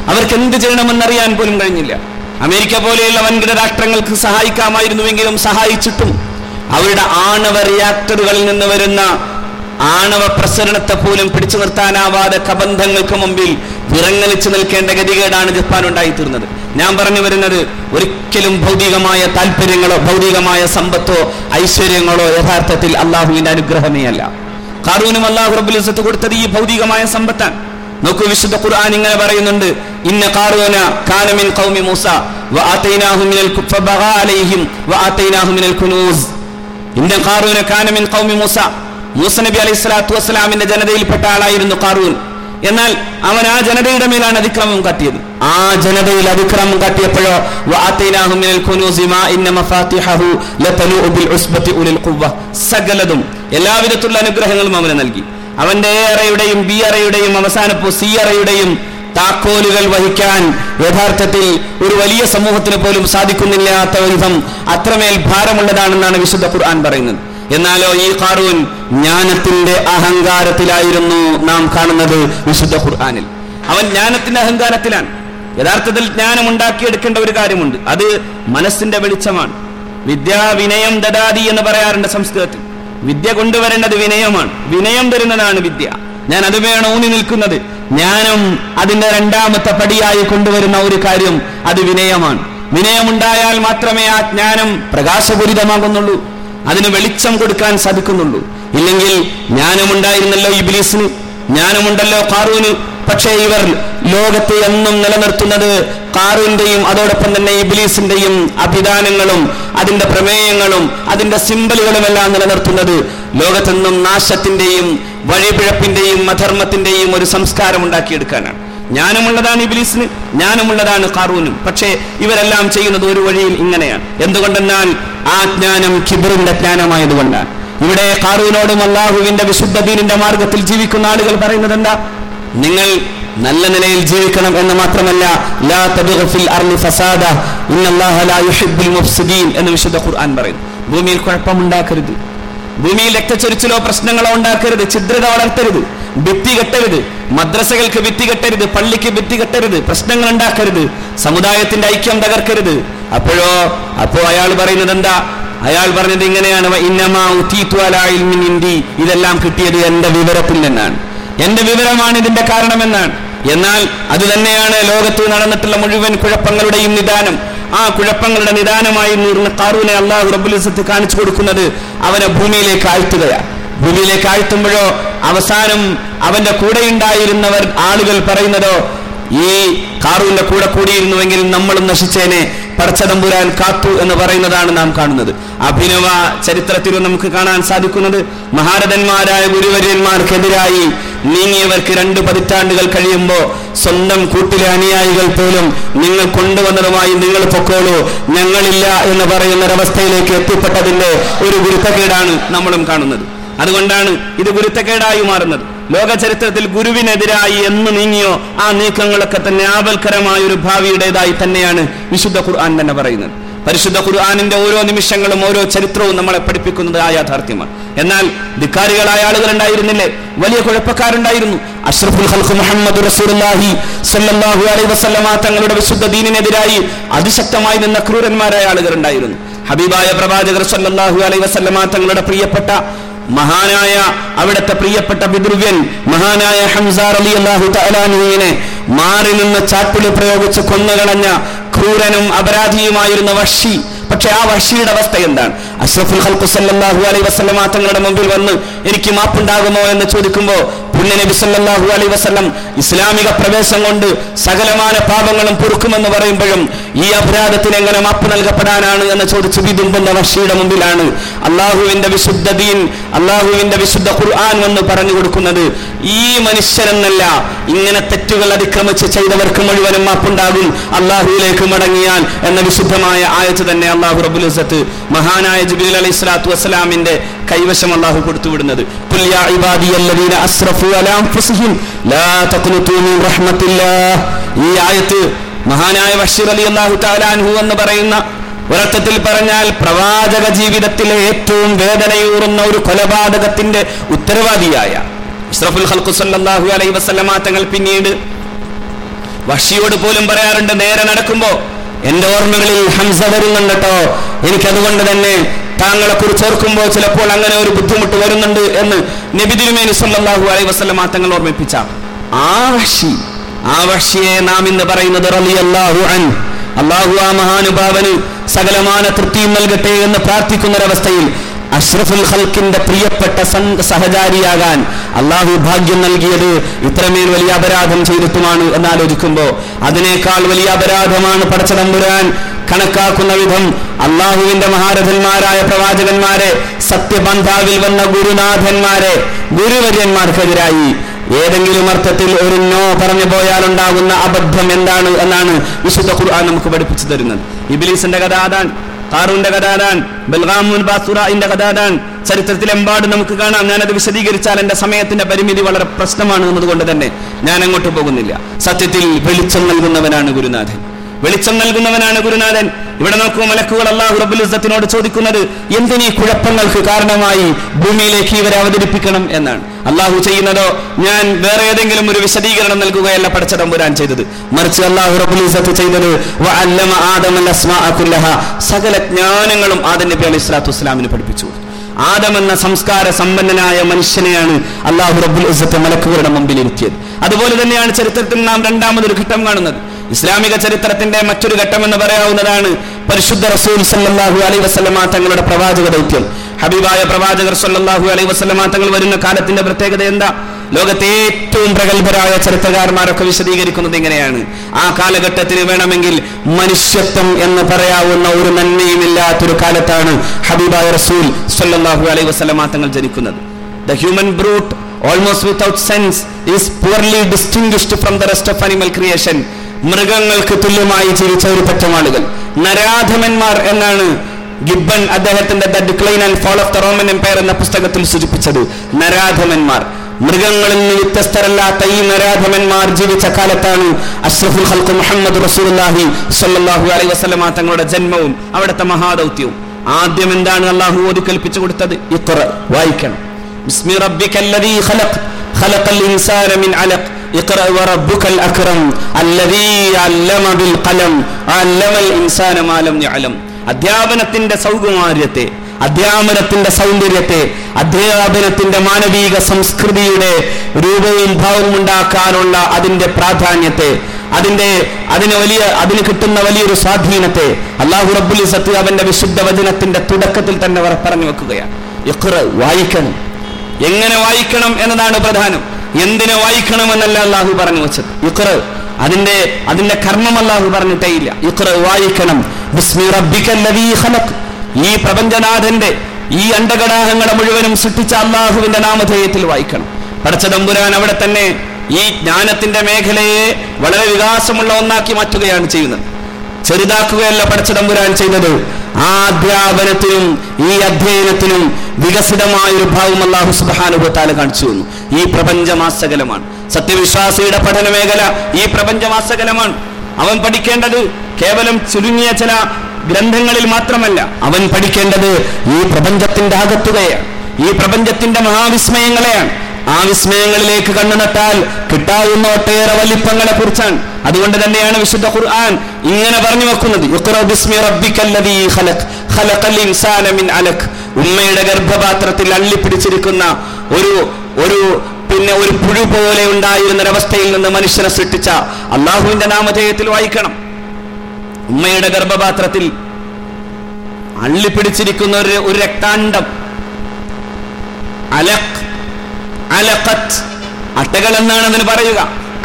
അവർക്ക് എന്ത് ചെയ്യണമെന്നറിയാൻ പോലും കഴിഞ്ഞില്ല. അമേരിക്ക പോലെയുള്ള വൻകിട രാഷ്ട്രങ്ങൾക്ക് സഹായിക്കാമായിരുന്നുവെങ്കിലും സഹായിച്ചിട്ടും അവരുടെ ആണവ റിയാക്ടറുകളിൽ നിന്ന് വരുന്ന ആണവ പ്രസരണത്തെ പോലും പിടിച്ചു നിർത്താനാവാതെ കബന്ധങ്ങൾക്ക് മുമ്പിൽ വിറങ്ങലിച്ചു നിൽക്കേണ്ട ഗതികേടാണ് ജപ്പാൻ ഉണ്ടായിത്തീർന്നത്. ഞാൻ പറഞ്ഞു വരുന്നത് ഒരിക്കലും ഭൗതികമായ താല്പര്യങ്ങളോ ഭൗതികമായ സമ്പത്തോ ഐശ്വര്യങ്ങളോ യഥാർത്ഥത്തിൽ അള്ളാഹുവിന്റെ അനുഗ്രഹമേ അല്ല. കാറൂനും അള്ളാഹു റബുലിസത്ത് കൊടുത്തത് ഈ ഭൗതികമായ സമ്പത്താണ്. നോക്കൂ വിശുദ്ധ ഖുർആൻ ഇങ്ങനെ പറയുന്നുണ്ട്. ഇന്ന ഖാറൂന കാന മിൻ ഖൗമി മൂസ വആതൈനാഹു മിനൽ ഫബഗാ അലൈഹിം വആതൈനാഹു മിനൽ കുനൂസ്. ഇന്ന ഖാറൂന കാന മിൻ ഖൗമി മൂസ മൂസ നബി അലൈഹി സ്വലാത്തു വസ്സലാമിന്റെ ജനതയിൽപ്പെട്ട ആളായിരുന്നു ഖാറൂൻ. എന്നാൽ അവൻ ആ ജനതയുടെ മേലാണ് അതിക്രമം കാട്ടിയത്. ആ ജനതയിൽ അതിക്രമം കാട്ടിയപ്പോഴോ സകലതും എല്ലാവിധത്തിലുള്ള അനുഗ്രഹങ്ങളും അവനെ നൽകി. അവന്റെ എ അറയുടെയും ബി അറയുടെയും അവസാനപ്പോ സി അറയുടെയും താക്കോലുകൾ വഹിക്കാൻ യഥാർത്ഥത്തിൽ ഒരു വലിയ സമൂഹത്തിന് പോലും സാധിക്കുന്നില്ലാത്ത വിധം അത്രമേൽ ഭാരമുള്ളതാണെന്നാണ് വിശുദ്ധ ഖുർആൻ പറയുന്നത്. എന്നാലോ ഈ കാറൂൻ ജ്ഞാനത്തിന്റെ അഹങ്കാരത്തിലായിരുന്നു നാം കാണുന്നത് വിശുദ്ധ ഖുർആാനിൽ. അവൻ ജ്ഞാനത്തിന്റെ അഹങ്കാരത്തിലാണ്. യഥാർത്ഥത്തിൽ ജ്ഞാനം ഉണ്ടാക്കിയെടുക്കേണ്ട ഒരു കാര്യമുണ്ട്. അത് മനസ്സിന്റെ വെളിച്ചമാണ്. വിദ്യാവിനയം ദദാതി എന്ന് പറയാറുണ്ട് സംസ്കൃതത്തിൽ. വിദ്യ കൊണ്ടുവരേണ്ടത് വിനയമാണ്. വിനയം തരുന്നതാണ് വിദ്യ. ഞാൻ അത് വേണം ഊന്നി നിൽക്കുന്നത്. ജ്ഞാനം അതിന്റെ രണ്ടാമത്തെ പടിയായി കൊണ്ടുവരുന്ന ഒരു കാര്യം അത് വിനയമാണ്. വിനയമുണ്ടായാൽ മാത്രമേ ആ ജ്ഞാനം പ്രകാശപൂരിതമാകുന്നുള്ളൂ. അതിന് വെളിച്ചം കൊടുക്കാൻ സാധിക്കുന്നുള്ളൂ. ഇല്ലെങ്കിൽ ജ്ഞാനമുണ്ടായിരുന്നല്ലോ ഇബിലീസിന്. ജ്ഞാനമുണ്ടല്ലോ കാറൂന് പക്ഷേ ഇവർ ലോകത്തെ എന്നും നിലനിർത്തുന്നത് കാറിന്റെയും അതോടൊപ്പം തന്നെ ഇബിലീസിന്റെയും അഭിദാനങ്ങളും അതിന്റെ പ്രമേയങ്ങളും അതിന്റെ സിമ്പലുകളുമെല്ലാം നിലനിർത്തുന്നത് ലോകത്തെന്നും നാശത്തിന്റെയും വഴിപിഴപ്പിന്റെയും അധർമ്മത്തിന്റെയും ഒരു സംസ്കാരം ഉണ്ടാക്കിയെടുക്കാനാണ്. ജ്ഞാനമുള്ളതാണ് ഇബിലീസിന് ജ്ഞാനമുള്ളതാണ് കാറൂനും പക്ഷേ ഇവരെല്ലാം ചെയ്യുന്നത് ഒരു വഴിയിൽ ഇങ്ങനെയാണ്. എന്തുകൊണ്ടെന്നാൽ ആ ജ്ഞാനം കിബറിന്റെ ജ്ഞാനമായതുകൊണ്ടാണ്. ഇവിടെ കാറൂനോടും അള്ളാഹുവിന്റെ വിശുദ്ധ ദീനിന്റെ മാർഗത്തിൽ ജീവിക്കുന്ന ആളുകൾ പറയുന്നത് എന്താ നിങ്ങൾ നല്ല നിലയിൽ ജീവിക്കണം എന്ന് മാത്രമല്ല ലാ ഫസാദ ഇന്നല്ലാഹ ലാ യുഹിബ്ബുൽ മുഫ്സിദീൻ എന്ന് വിശുദ്ധ ഖുർആൻ പറയുന്നു. ഭൂമിയിൽ കുഴപ്പമുണ്ടാക്കരുത്. ഭൂമിയിൽ രക്തച്ചൊരിച്ചിലോ പ്രശ്നങ്ങളോ ഉണ്ടാക്കരുത്. ഛിദ്രത വളർത്തരുത്. ഭിത്തി കെട്ടരുത്. മദ്രസകൾക്ക് ഭിത്തി കെട്ടരുത്. പള്ളിക്ക് ഭിത്തി കെട്ടരുത്. പ്രശ്നങ്ങൾ ഉണ്ടാക്കരുത്. സമുദായത്തിന്റെ ഐക്യം തകർക്കരുത്. അപ്പോഴോ അപ്പോ അയാൾ പറയുന്നത് എന്താ? അയാൾ പറഞ്ഞത് ഇങ്ങനെയാണ്. "വ ഇന്നമാ ഉതീതു അലാ ഇൽമിൻ ഇൻദി." ഇതെല്ലാം കിട്ടിയത് എന്റെ വിവരത്തിൽ നിന്നാണ്. എന്റെ വിവരമാണ് ഇതിന്റെ കാരണമെന്നാണ്. എന്നാൽ അത് തന്നെയാണ് ലോകത്ത് നടന്നിട്ടുള്ള മുഴുവൻ കുഴപ്പങ്ങളുടെയും നിദാനം. ആ കുഴപ്പങ്ങളുടെ നിദാനമായി നീർന്ന കാറൂനെ അള്ളാഹു റബുലിസത്ത് കാണിച്ചു കൊടുക്കുന്നത് അവനെ ഭൂമിയിലേക്ക് ആഴ്ത്തുകയാണ് ഭൂമിയിലേക്ക് ആഴ്ത്തുമ്പോഴോ അവസാനം അവന്റെ കൂടെ ഉണ്ടായിരുന്നവർ ആളുകൾ പറയുന്നതോ ഈ കാറൂന്റെ കൂടെ കൂടിയിരുന്നുവെങ്കിൽ നമ്മളും നശിച്ചേനെ. പടച്ചതമ്പുരാൻ കാത്തു എന്ന് പറയുന്നതാണ് നാം കാണുന്നത്. അഭിനവ ചരിത്രത്തിലും നമുക്ക് കാണാൻ സാധിക്കുന്നത് മഹാരഥന്മാരായ ഗുരുവര്യന്മാർക്കെതിരായി നീങ്ങിയവർക്ക് രണ്ട് പതിറ്റാണ്ടുകൾ കഴിയുമ്പോൾ സ്വന്തം കൂട്ടിലെ അനുയായികൾ പോലും നിങ്ങൾ കൊണ്ടുവന്നതുമായി നിങ്ങൾ പൊക്കോളൂ. ഞങ്ങളില്ല എന്ന് പറയുന്ന ഒരവസ്ഥയിലേക്ക് എത്തിപ്പെട്ടതിന്റെ ഒരു ഗുരുത്തക്കേടാണ് നമ്മളും കാണുന്നത്. അതുകൊണ്ടാണ് ഇത് ഗുരുത്തക്കേടായി മാറുന്നത്. ലോക ചരിത്രത്തിൽ ഗുരുവിനെതിരായി എന്ന് നീങ്ങിയോ ആ നീക്കങ്ങളൊക്കെ തന്നെ ആപൽക്കരമായ ഒരു ഭാവിയുടേതായി തന്നെയാണ് വിശുദ്ധ ഖുർആൻ തന്നെ പറയുന്നത്. പരിശുദ്ധ ഖുർആാനിന്റെ ഓരോ നിമിഷങ്ങളും ഓരോ ചരിത്രവും നമ്മളെ പഠിപ്പിക്കുന്നത് ആ യാഥാർത്ഥ്യമാണ്. എന്നാൽ ധിക്കാരികളായ ആളുകൾ ഉണ്ടായിരുന്നില്ലേ? വലിയ കുഴപ്പക്കാരുണ്ടായിരുന്നു. അഷ്റഫുൽ റസൂലുള്ളാഹി അലൈഹി വസല്ലമ തങ്ങളുടെ വിശുദ്ധ ദീനിനെതിരായി അതിശക്തമായി നിന്ന ക്രൂരന്മാരായ ആളുകൾ ഉണ്ടായിരുന്നു. ഹബീബായ പ്രവാചകർ സ്വല്ലല്ലാഹു അലൈഹി വസല്ലമ തങ്ങളുടെ പ്രിയപ്പെട്ട മഹാനായ അവിടുത്തെ പ്രിയപ്പെട്ട പിതൃവ്യൻ മഹാനായ ഹംസ റളിയല്ലാഹു അള്ളാഹു മാറി നിന്ന് ചാപ്പിളി പ്രയോഗിച്ച് കൊന്നുകളഞ്ഞ ക്രൂരനും അപരാധിയുമായിരുന്ന വഷി. പക്ഷെ ആ വഷിയുടെ അവസ്ഥ എന്താണ്? അഷ്റഫുൽ ഹൽക്കുസല്ലാഹു അലൈ അലൈഹി വസല്ലമ തങ്ങളുടെ മുമ്പിൽ വന്ന് എനിക്ക് മാപ്പുണ്ടാകുമോ എന്ന് ചോദിക്കുമ്പോൾ പുണ്യനബി സല്ലാഹു അലൈ വസ്ലം ഇസ്ലാമിക പ്രവേശം കൊണ്ട് സകലമായ പാപങ്ങളും പൊറുക്കുമെന്ന് പറയുമ്പോഴും ഈ അപരാധത്തിന് എങ്ങനെ മാപ്പ് നൽകപ്പെടാനാണ് എന്ന് ചോദിച്ച് വിതുമ്പുന്ന വഷിയുടെ മുമ്പിലാണ് അള്ളാഹുവിന്റെ വിശുദ്ധ ദീൻ അള്ളാഹുവിന്റെ വിശുദ്ധ ഖുർആൻ എന്ന് പറഞ്ഞു കൊടുക്കുന്നത്. ഈ മനുഷ്യരെന്നല്ല ഇങ്ങനെ തെറ്റുകൾ അതിക്രമിച്ച് ചെയ്തവർക്ക് മുഴുവനും മാപ്പുണ്ടാകും. അള്ളാഹുവിലേക്ക് മടങ്ങിയാൽ എന്ന വിശുദ്ധമായ ആയത്ത് തന്നെ അള്ളാഹു റബുൽ ഇസ്സത്ത് മഹാനായ ജിബിൽ അലൈഹി സ്വലാത്തു വസ്സലാമിന്റെ കൈവശം അള്ളാഹു കൊടുത്തു വിടുന്നത്. "ഖുൽ യാ ഇബാദിയല്ലദീന അലാ ലാ തഖ്നതു മിൻ റഹ്മത്തില്ലാഹ്." ഈ ആയത്ത് മഹാനായ ബഷീർ അലി അള്ളാഹു താലാൻഹു എന്ന് പറയുന്ന ഒരർത്ഥത്തിൽ പറഞ്ഞാൽ പ്രവാചക ജീവിതത്തിലെ ഏറ്റവും വേദനയൂറുന്ന ഒരു കൊലപാതകത്തിന്റെ ഉത്തരവാദിയായ ഇസ്രഫുൽ ഖൽഖു സല്ലല്ലാഹു അലൈഹി വസല്ലമ തങ്ങൾ പിന്നീട് വഷിയോട് പോലും പറയാറുണ്ട് നേരെ നടക്കുമ്പോ എന്റെ ഓർമ്മകളിൽ ഹംസ വരുന്നുണ്ട് കേട്ടോ എനിക്കതുകൊണ്ട് തന്നെ താങ്കളെ കുറിച്ച് ഓർക്കുമ്പോൾ ചിലപ്പോൾ അങ്ങനെ ഒരു ബുദ്ധിമുട്ട് വരുന്നുണ്ട് എന്ന് നബി തിരുമേനി സല്ലല്ലാഹു അലൈഹി വസല്ലമ തങ്ങൾ ഓർമ്മിപ്പിച്ച. ആ വഷി ആ വഷിയെ നാം ഇന്ന് പറയുന്നത് റളിയല്ലാഹു അൻ അള്ളാഹു ആ മഹാനുഭാവന് സകലമാന തൃപ്തിയും നൽകട്ടെ എന്ന് പ്രാർത്ഥിക്കുന്നൊരവസ്ഥയിൽ അഷ്റഫുൽ ഖൽക്കിന്റെ പ്രിയപ്പെട്ട സഹചാരിയാകാൻ അള്ളാഹു ഭാഗ്യം നൽകിയത് ഇത്രമേൽ വലിയ അപരാധം ചെയ്തിട്ടുമാണ് എന്നാലോചിക്കുമ്പോൾ അതിനേക്കാൾ വലിയ അപരാധമാണ് പടച്ചതമ്പുരാൻ കണക്കാക്കുന്ന വിധം അള്ളാഹുവിന്റെ മഹാരഥന്മാരായ പ്രവാചകന്മാരെ സത്യബന്ധാവിൽ വന്ന ഗുരുനാഥന്മാരെ ഗുരുവര്യന്മാർക്കെതിരായി ഏതെങ്കിലും അർത്ഥത്തിൽ ഒരു നോ പറഞ്ഞു പോയാൽ ഉണ്ടാകുന്ന അബദ്ധം എന്താണ് എന്നാണ് വിശുദ്ധ ഖുർആൻ നമുക്ക് പഠിപ്പിച്ചു തരുന്നത്. ഇബിലീസിന്റെ കഥ അതാണ് കാറൂന്റെ കഥ അതാണ് ബൽഗാമുൻ ബാസുറിന്റെ കഥ അതാണ്. ചരിത്രത്തിലെമ്പാടും നമുക്ക് കാണാം. ഞാനത് വിശദീകരിച്ചാൽ എന്റെ സമയത്തിന്റെ പരിമിതി വളരെ പ്രശ്നമാണ് എന്നതുകൊണ്ട് തന്നെ ഞാൻ അങ്ങോട്ട് പോകുന്നില്ല. സത്യത്തിൽ വെളിച്ചം നൽകുന്നവനാണ് ഗുരുനാഥൻ. വെളിച്ചം നൽകുന്നവനാണ് ഗുരുനാഥൻ. ഇവിടെ നോക്കൂ മലക്കുകൾ അള്ളാഹു റബുലിസത്തിനോട് ചോദിക്കുന്നത് എന്തിനീ കുഴപ്പങ്ങൾക്ക് കാരണമായി ഭൂമിയിലേക്ക് ഇവരെ അവതരിപ്പിക്കണം? എന്നാണ്. അള്ളാഹു ചെയ്യുന്നതോ? ഞാൻ വേറെ ഏതെങ്കിലും ഒരു വിശദീകരണം നൽകുകയല്ല പഠിച്ച തമ്പുരാൻ ചെയ്തത്. മറിച്ച് അള്ളാഹു റബുലിസത്ത് ചെയ്തത്. സകല ജ്ഞാനങ്ങളും ആദം നബി അലൈഹി സ്വലാത്തു വസ്സലാമിന് പഠിപ്പിച്ചു. ആദം എന്ന സംസ്കാര സമ്പന്നനായ മനുഷ്യനെയാണ് അള്ളാഹു റബുൽ ഇസ്സത്ത് മലക്കുകളുടെ മുമ്പിൽ ഇരുത്തിയത്. അതുപോലെ തന്നെയാണ് ചരിത്രത്തിൽ നാം രണ്ടാമതൊരു ഘട്ടം കാണുന്നത്. ഇസ്ലാമിക ചരിത്രത്തിന്റെ മറ്റൊരു ഘട്ടം എന്ന് പറയാവുന്നതാണ് പരിശുദ്ധ റസൂൽ സല്ലാഹു അലൈ വസല്ലമ തങ്ങളുടെ പ്രവാചക ദൗത്യം. ഹബീബായ പ്രവാചകർ സല്ലാഹു അലൈ വസല്ലമ തങ്ങൾ വരുന്ന കാലത്തിന്റെ പ്രത്യേകത എന്താ? ലോകത്തെ ഏറ്റവും പ്രഗത്ഭരായ ചരിത്രകാരന്മാരൊക്കെ വിശദീകരിക്കുന്നത് ഇങ്ങനെയാണ്. ആ കാലഘട്ടത്തിന് വേണമെങ്കിൽ മനുഷ്യത്വം എന്ന് പറയാവുന്ന ഒരു നന്മയും ഇല്ലാത്തൊരു കാലത്താണ് ഹബീബായ റസൂൽ സല്ലാഹു അലൈ വസല്ലമ തങ്ങൾ ജനിക്കുന്നത്. The human brute almost without sense is poorly distinguished from the rest of animal creation മൃഗങ്ങൾക്ക് തുല്യമായി ജീവിച്ച ഒരു പറ്റം ആളുകൾ നരാധമന്മാർ എന്നാണ് ഗിബൻ അദ്ദേഹത്തിന്റെ the decline and fall of the Roman empire എന്ന പുസ്തകത്തിൽ സൂചിപ്പിച്ചത്. നരാധമന്മാർ. മൃഗങ്ങളിൽ നിന്ന് വ്യത്യസ്തരല്ലാത്ത ഈ നരാധമന്മാർ ജീവിച്ച കാലത്താണ് അഷ്റഫുൽ ഹൽക്ക് മുഹമ്മദ് റസൂലുള്ളാഹി സ്വല്ലല്ലാഹു അലൈ വസല്ലമ തങ്ങളുടെ ജന്മവും അവിടുത്തെ മഹാദൗത്യവും. ആദ്യം എന്താണ് അള്ളാഹു ഓതി കൽപ്പിച്ചു കൊടുത്തത്? ഇത്ര വായിക്കണം. ബിസ്മി റബ്ബിക്കല്ലദീ ഖലഖ്. ഖലഖൽ ഇൻസാന മിൻ അലഖ്. اقرأ وربك الأكرم الذي علم بالقلم علم الإنسان ما لم يعلم അധ്യാപനത്തിന്റെ സൗകുമാര്യത്തെ അധ്യാപനത്തിന്റെ സൗന്ദര്യത്തെ അധ്യാപനത്തിന്റെ മാനവിക സംസ്കൃതിയുടെ രൂപവും ഭാവവും ഉണ്ടാക്കാനുള്ള അതിന്റെ പ്രാധാന്യത്തെ അതിന്റെ അതിന് വലിയ അതിന് കിട്ടുന്ന വലിയൊരു സ്വാധീനത്തെ അള്ളാഹു റബ്ബുൽ സത്ത് അവന്റെ വിശുദ്ധ വചനത്തിന്റെ തുടക്കത്തിൽ തന്നെ അവർ പറഞ്ഞു വെക്കുകയാണ് ഇഖ്റ വായിക്കണം എങ്ങനെ വായിക്കണം എന്നതാണ് പ്രധാനം എന്തിനെ വായിക്കണമെന്നല്ല അള്ളാഹു പറഞ്ഞു വെച്ചത്? ഇഖ്റ അതിന്റെ അതിന്റെ കർമ്മം അള്ളാഹു പറഞ്ഞിട്ടേ ഇല്ല വായിക്കണം. ബിസ്മി റബ്ബിക്കല്ലദീ ഈ പ്രപഞ്ചനാഥന്റെ ഈ അണ്ടകടാഹങ്ങളെ മുഴുവനും സൃഷ്ടിച്ച അള്ളാഹുവിന്റെ നാമധേയത്തിൽ വായിക്കണം. പടച്ചതമ്പുരാൻ അവിടെ തന്നെ ഈ ജ്ഞാനത്തിന്റെ മേഖലയെ വളരെ വികാസമുള്ള ഒന്നാക്കി മാറ്റുകയാണ് ചെയ്യുന്നത്. ചെറുതാക്കുകയല്ല പടച്ചതമ്പുരാൻ ചെയ്തത്. ആ അധ്യാപനത്തിനും ഈ അധ്യയനത്തിനും വികസിതമായ ഒരു ഭാവം അള്ളാഹു സുബാനുഭവത്താൽ കാണിച്ചു തന്നു. ഈ പ്രപഞ്ചമാസകലമാണ്. സത്യവിശ്വാസിയുടെ പഠന മേഖല ഈ പ്രപഞ്ചമാസകലമാണ്. അവൻ പഠിക്കേണ്ടത് കേവലം ചുരുങ്ങിയ ചില ഗ്രന്ഥങ്ങളിൽ മാത്രമല്ല. അവൻ പഠിക്കേണ്ടത് ഈ പ്രപഞ്ചത്തിന്റെ അകത്തുകയാണ്. ഈ പ്രപഞ്ചത്തിന്റെ മഹാവിസ്മയങ്ങളെയാണ്. ആ വിസ്മയങ്ങളിലേക്ക് കണ്ണു നട്ടാൽ കിട്ടാവുന്ന ഒട്ടേറെ വലിപ്പങ്ങളെ കുറിച്ചാണ്. അതുകൊണ്ട് തന്നെയാണ് വിശുദ്ധ ഖുർആൻ ഇങ്ങനെ പറഞ്ഞു വെക്കുന്നത്. ഉമ്മയുടെ ഗർഭപാത്രത്തിൽ അള്ളിപ്പിടിച്ചിരിക്കുന്ന ഒരു ഒരു പിന്നെ ഒരു പുഴു പോലെ ഉണ്ടായിരുന്ന ഒരവസ്ഥയിൽ നിന്ന് മനുഷ്യനെ സൃഷ്ടിച്ച അള്ളാഹുവിന്റെ നാമധേയത്തിൽ വായിക്കണം. ഉമ്മയുടെ ഗർഭപാത്രത്തിൽ അള്ളിപ്പിടിച്ചിരിക്കുന്ന ഒരു ഒരു രക്താണ്ടം. അലക് അലഖത്ത്. അട്ടകൾ എന്നാണ് അതിന് പറയുക.